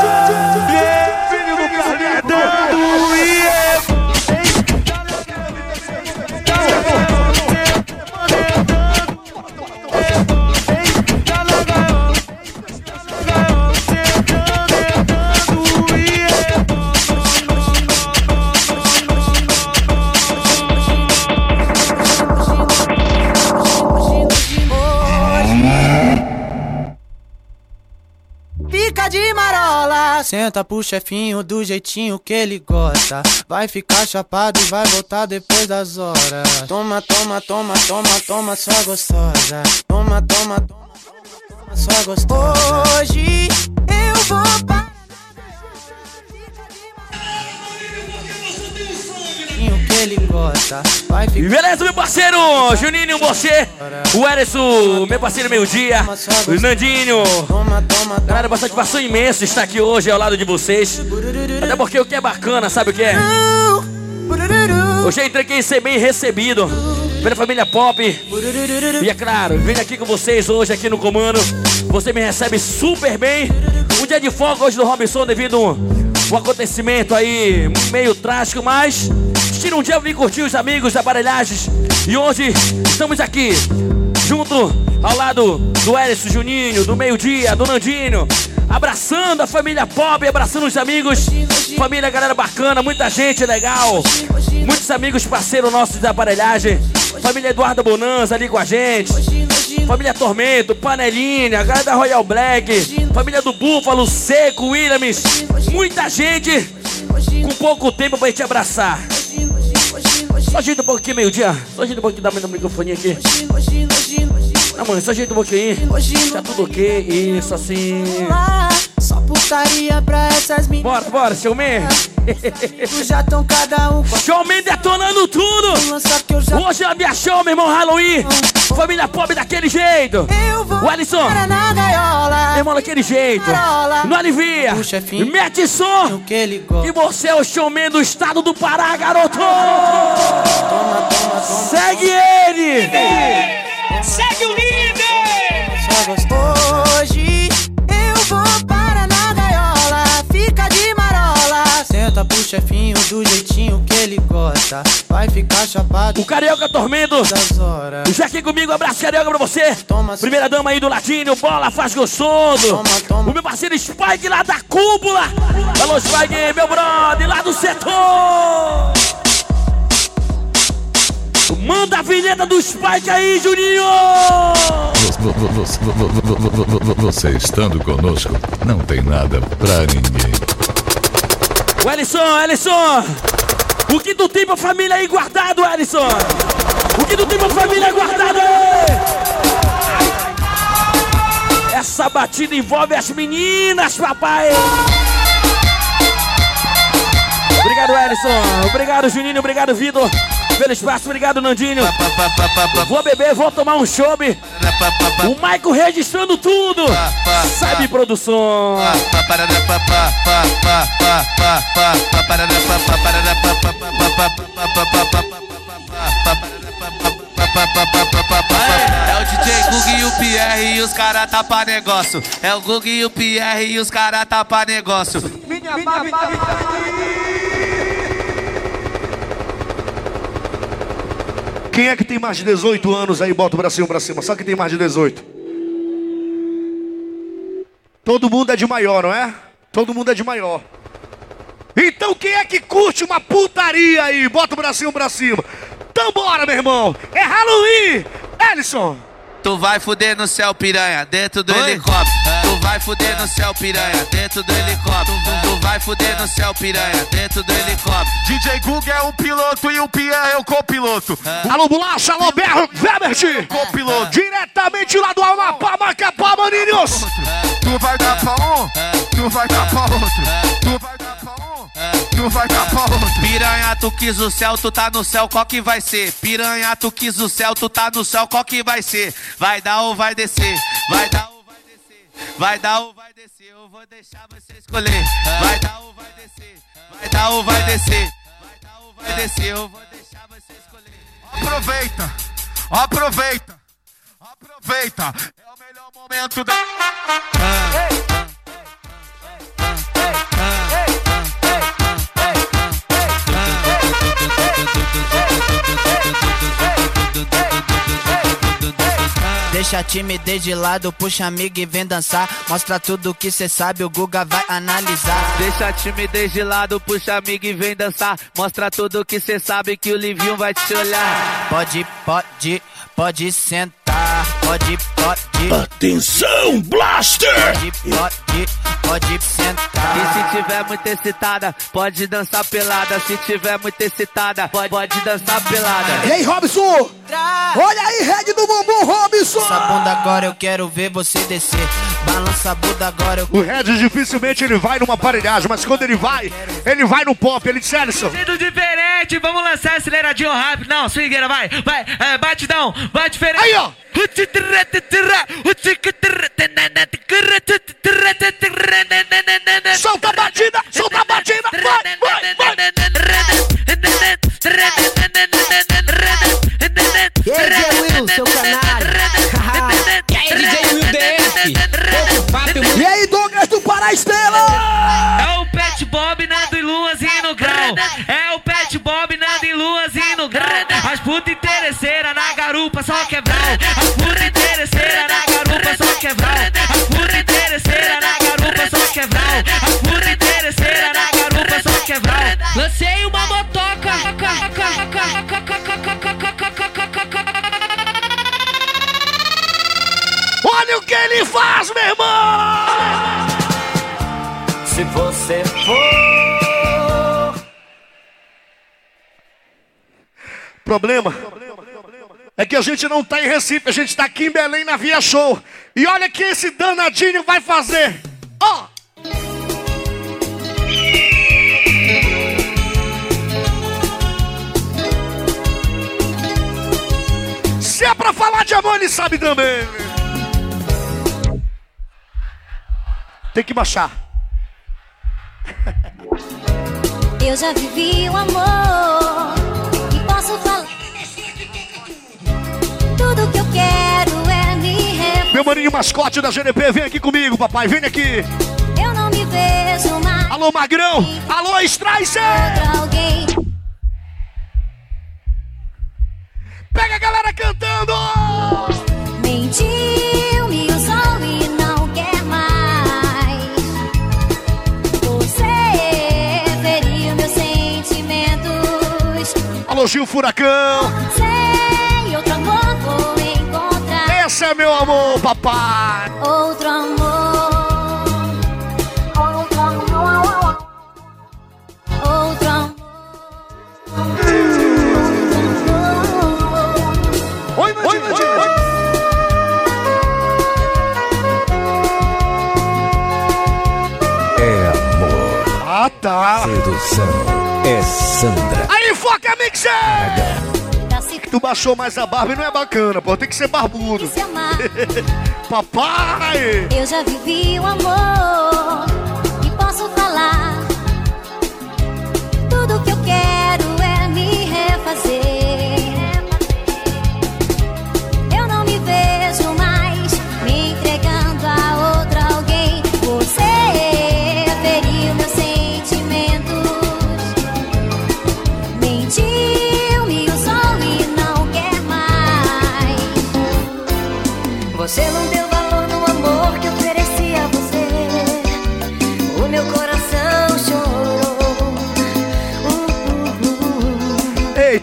senta pro chefinho do jeitinho que ele gosta. Vai ficar chapado e vai voltar depois das horas. Toma, toma, toma, toma, toma, sua gostosa. Toma, toma, toma, toma, sua gostosa. Hoje eu vou parar. Ele gosta. Vai ficar Beleza, meu parceiro? Juninho, você, o Ereson, meu parceiro meio-dia, o Nandinho. Galera, uma satisfação imensa estar aqui hoje ao lado de vocês. Até porque o que é bacana, sabe o que é? Hoje eu entreguei ser bem recebido pela família Pop. E é claro, vim aqui com vocês hoje aqui no comando. Você me recebe super bem. Um dia de folga hoje do Robinson devido a um acontecimento aí meio trágico, mas tira um dia eu vim curtir os amigos da aparelhagens. E hoje estamos aqui junto ao lado do Elis Juninho, do meio-dia, do Nandinho. Abraçando a família Pop, abraçando os amigos. Família, galera bacana, muita gente legal. Muitos amigos, parceiro nossos da aparelhagem. Família Eduardo Bonanza ali com a gente. Família Tormento, Panelinha, galera da Royal Black. Família do Búfalo, Seco, Williams. Muita gente com pouco tempo pra gente abraçar. Só ajeita um pouquinho, meio-dia. Só ajeita um pouquinho, dá meu microfone aqui. Não, mãe, só ajeita um pouquinho. Tá tudo ok, isso assim. Só putaria pra essas meninas. Bora, bora, showman. já tão cada um com Showman detonando tudo. Hoje é a minha show, meu irmão, Halloween. Família pobre daquele jeito. O Alisson. na gaiola. Meu irmão, daquele jeito. Não alivia. Mete som. E você é o showman do estado do Pará, garoto. Segue ele. Segue o líder! Hoje Senta pro chefinho do jeitinho que ele gosta. Vai ficar chapado. O Carioca horas. Já aqui comigo, abraço Carioca pra você. Primeira dama aí do Latino, bola, faz gostoso. O meu parceiro Spike lá da cúpula. Alô, Spike, meu brother, lá do setor. Manda a vinheta do Spike aí, Juninho! Você estando conosco, não tem nada pra ninguém. O Ellison! O que tu tem pra família aí guardado, Ellison? O que tu tem pra família guardado aí? Essa batida envolve as meninas, papai! Obrigado, Ellison. Obrigado, Juninho. Obrigado, Vitor. Pelo espaço, obrigado, Nandinho. Vou beber, vou tomar um chopp. O Maico registrando tudo. Sabe produção. É o DJ Gug e o Pierre e os cara tá pra negócio. É o Gug e o Pierre e os cara tá pra negócio. Minha, minha, Quem é que tem mais de 18 anos aí? Bota o bracinho pra cima. Só quem tem mais de 18. Todo mundo é de maior, não é? Todo mundo é de maior. Então quem é que curte uma putaria aí? Bota o bracinho pra cima. Então bora, meu irmão. É Halloween. Ellison. Tu vai fuder no céu, piranha, dentro do helicóptero. Tu vai fuder no céu, piranha, dentro do helicóptero. Tu vai fuder no céu, piranha, dentro do helicóptero. DJ Gug é o piloto e o Pierre é o copiloto. Alô, Bolacha, alô, Berro, Webert. Copiloto. Diretamente lá do Amapá, Macapá, maninhos. Tu vai dar pra um, tu vai dar pra outro. Tu vai dar pra um, tu vai dar pra outro. Piranha, tu quis o céu, tu tá no céu, qual que vai ser? Piranha, tu quis o céu, tu tá no céu, qual que vai ser? Vai dar ou vai descer? Vai dar ou vai dar ou vai descer? Eu vou deixar você escolher. Vai dar ou vai descer? Vai dar ou vai descer? Vai dar ou vai descer? Eu vou deixar você escolher. Aproveita, aproveita, aproveita. É o melhor momento da. Deixa a timidez de lado, puxa amigo e vem dançar. Mostra tudo que cê sabe, o Guga vai analisar. Deixa a timidez de lado, puxa amigo e vem dançar. Mostra tudo que cê sabe que o Livinho vai te olhar. Pode, pode, pode sentar. Pode pode. Atenção, Blaster! Pode, pode, pode sentar. E se tiver muito excitada, pode dançar pelada. Se tiver muito excitada, pode, pode dançar pelada. E aí, Robson? Olha aí, Red do Bumbum, Robson! Essa bunda agora eu quero ver você descer. Balança a bunda agora eu O Red dificilmente ele vai numa aparelhagem, mas quando ele vai, ele vai no pop. Ele disse, Ellison, Sendo diferente, vamos lançar aceleradinho rápido. Não, swingueira, vai, vai, é, batidão, vai diferente. Aí, ó. Solta a batida, solta a batida, vai, vai, vai. E aí, DJ Will, seu canalha. e aí, DJ Will DF. Papo e. E aí, Douglas do Pará Estrela! É o Pet Bob, Nando e Luazinho no grau. É o Pet Bob, Nando e Luazinho no grau. As puta interesseira na garupa, só quebrar. As puta interesseira na garupa, só quebrar. As puta interesseira na garupa, só quebrar. As puta interesseira na garupa, só quebrar. Lancei uma motoca. Olha o que ele faz, meu irmão! Se você for. Problema é que a gente não tá em Recife, a gente tá aqui em Belém na Via Show. E olha o que esse danadinho vai fazer. Ó! Se é pra falar de amor, ele sabe também. Tem que baixar. Eu já vivi um amor Tudo que eu quero é me refazer. Meu maninho mascote da GDP, vem aqui comigo, papai, vem aqui. Eu não me vejo mais. Alô, Magrão! Alô, alguém. Pega a galera cantando! Mentiu, me usou e não quer mais. Você feriu meus sentimentos. Alô, Gil Furacão! Outro amor vou encontrar. Esse é meu amor, papai! Outro amor. Outro amor. Outro amor. Oi, Oi, É amor. Ah, tá. Sedução. É Sandra. Aí, foca, mixer! Tu baixou mais a barba e não é bacana, pô. Tem que ser barbudo. Papai! Eu já vivi um amor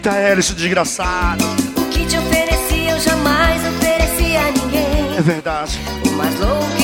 Eita, Hélice, desgraçado. O que te ofereci eu jamais ofereci a ninguém. É verdade. O mais louco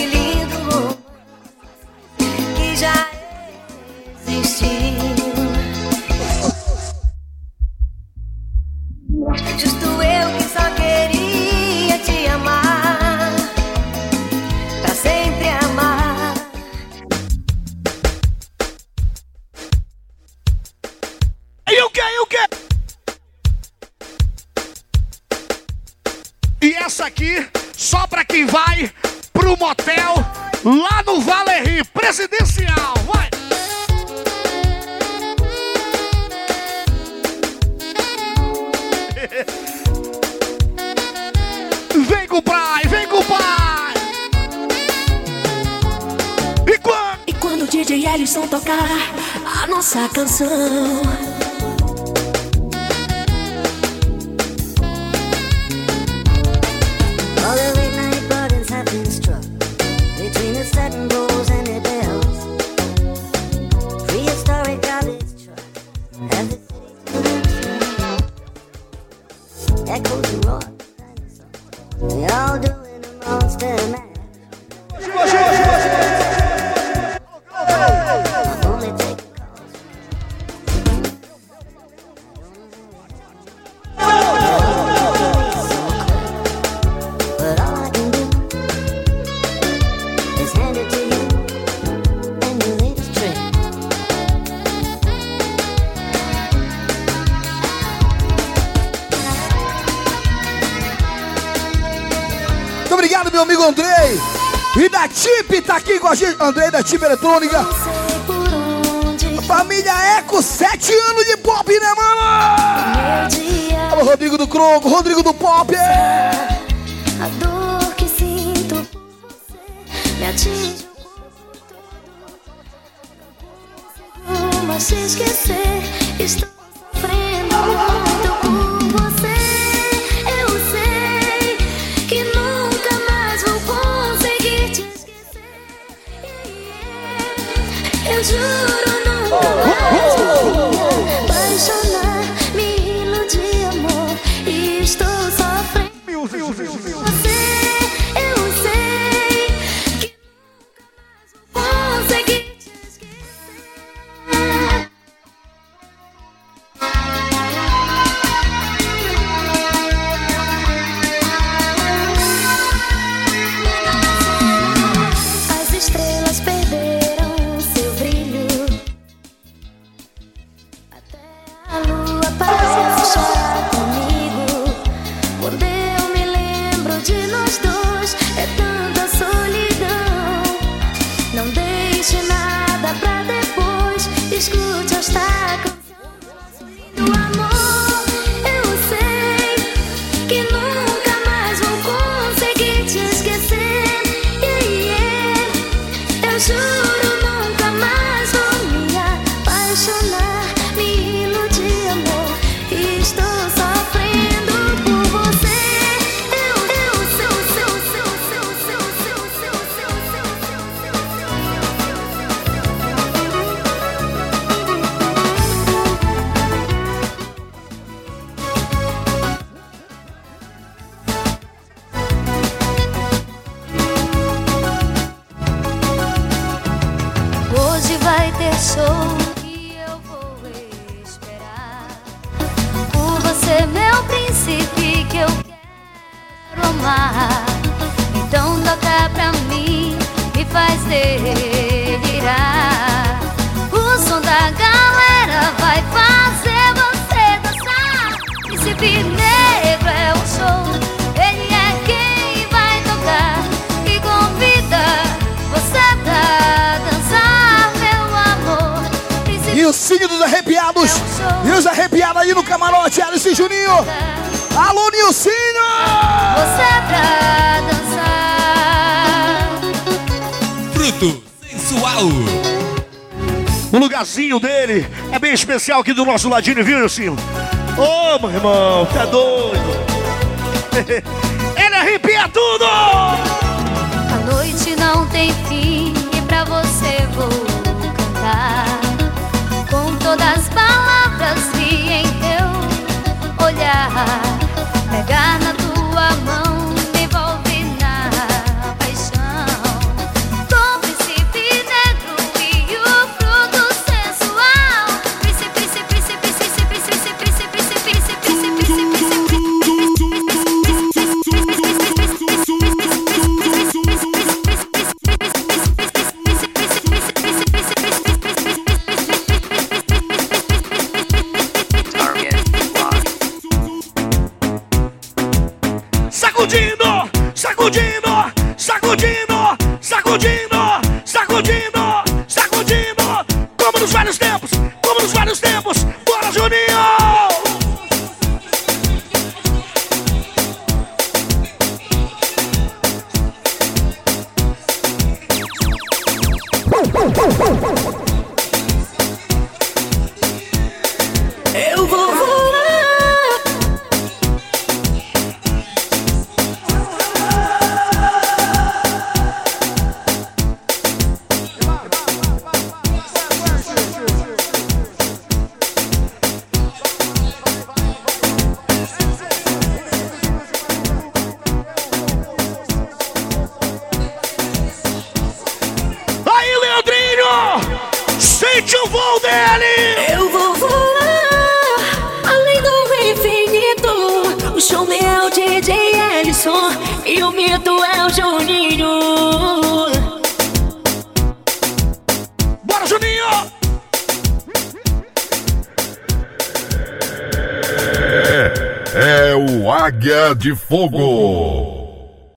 nossa obrigado, meu amigo Andrei. E da TIP tá aqui com a gente. Andrei da TIP Eletrônica. Família Eco, sete anos de pop, né, mano? Alô, Rodrigo do Croco, Rodrigo do Pop. A dor que sinto você me atinge. Se esquecer. dos arrepiados. E os arrepiados aí no camarote, Alice e Juninho. Alô, Nilcinho! Você é pra dançar. Fruto sensual. O lugarzinho dele é bem especial aqui do nosso ladinho, viu, Nilcinho? Ô, oh, meu irmão, tá doido? Ele arrepia tudo! A noite não tem fim olhar, pegar na tua mão. de fogo.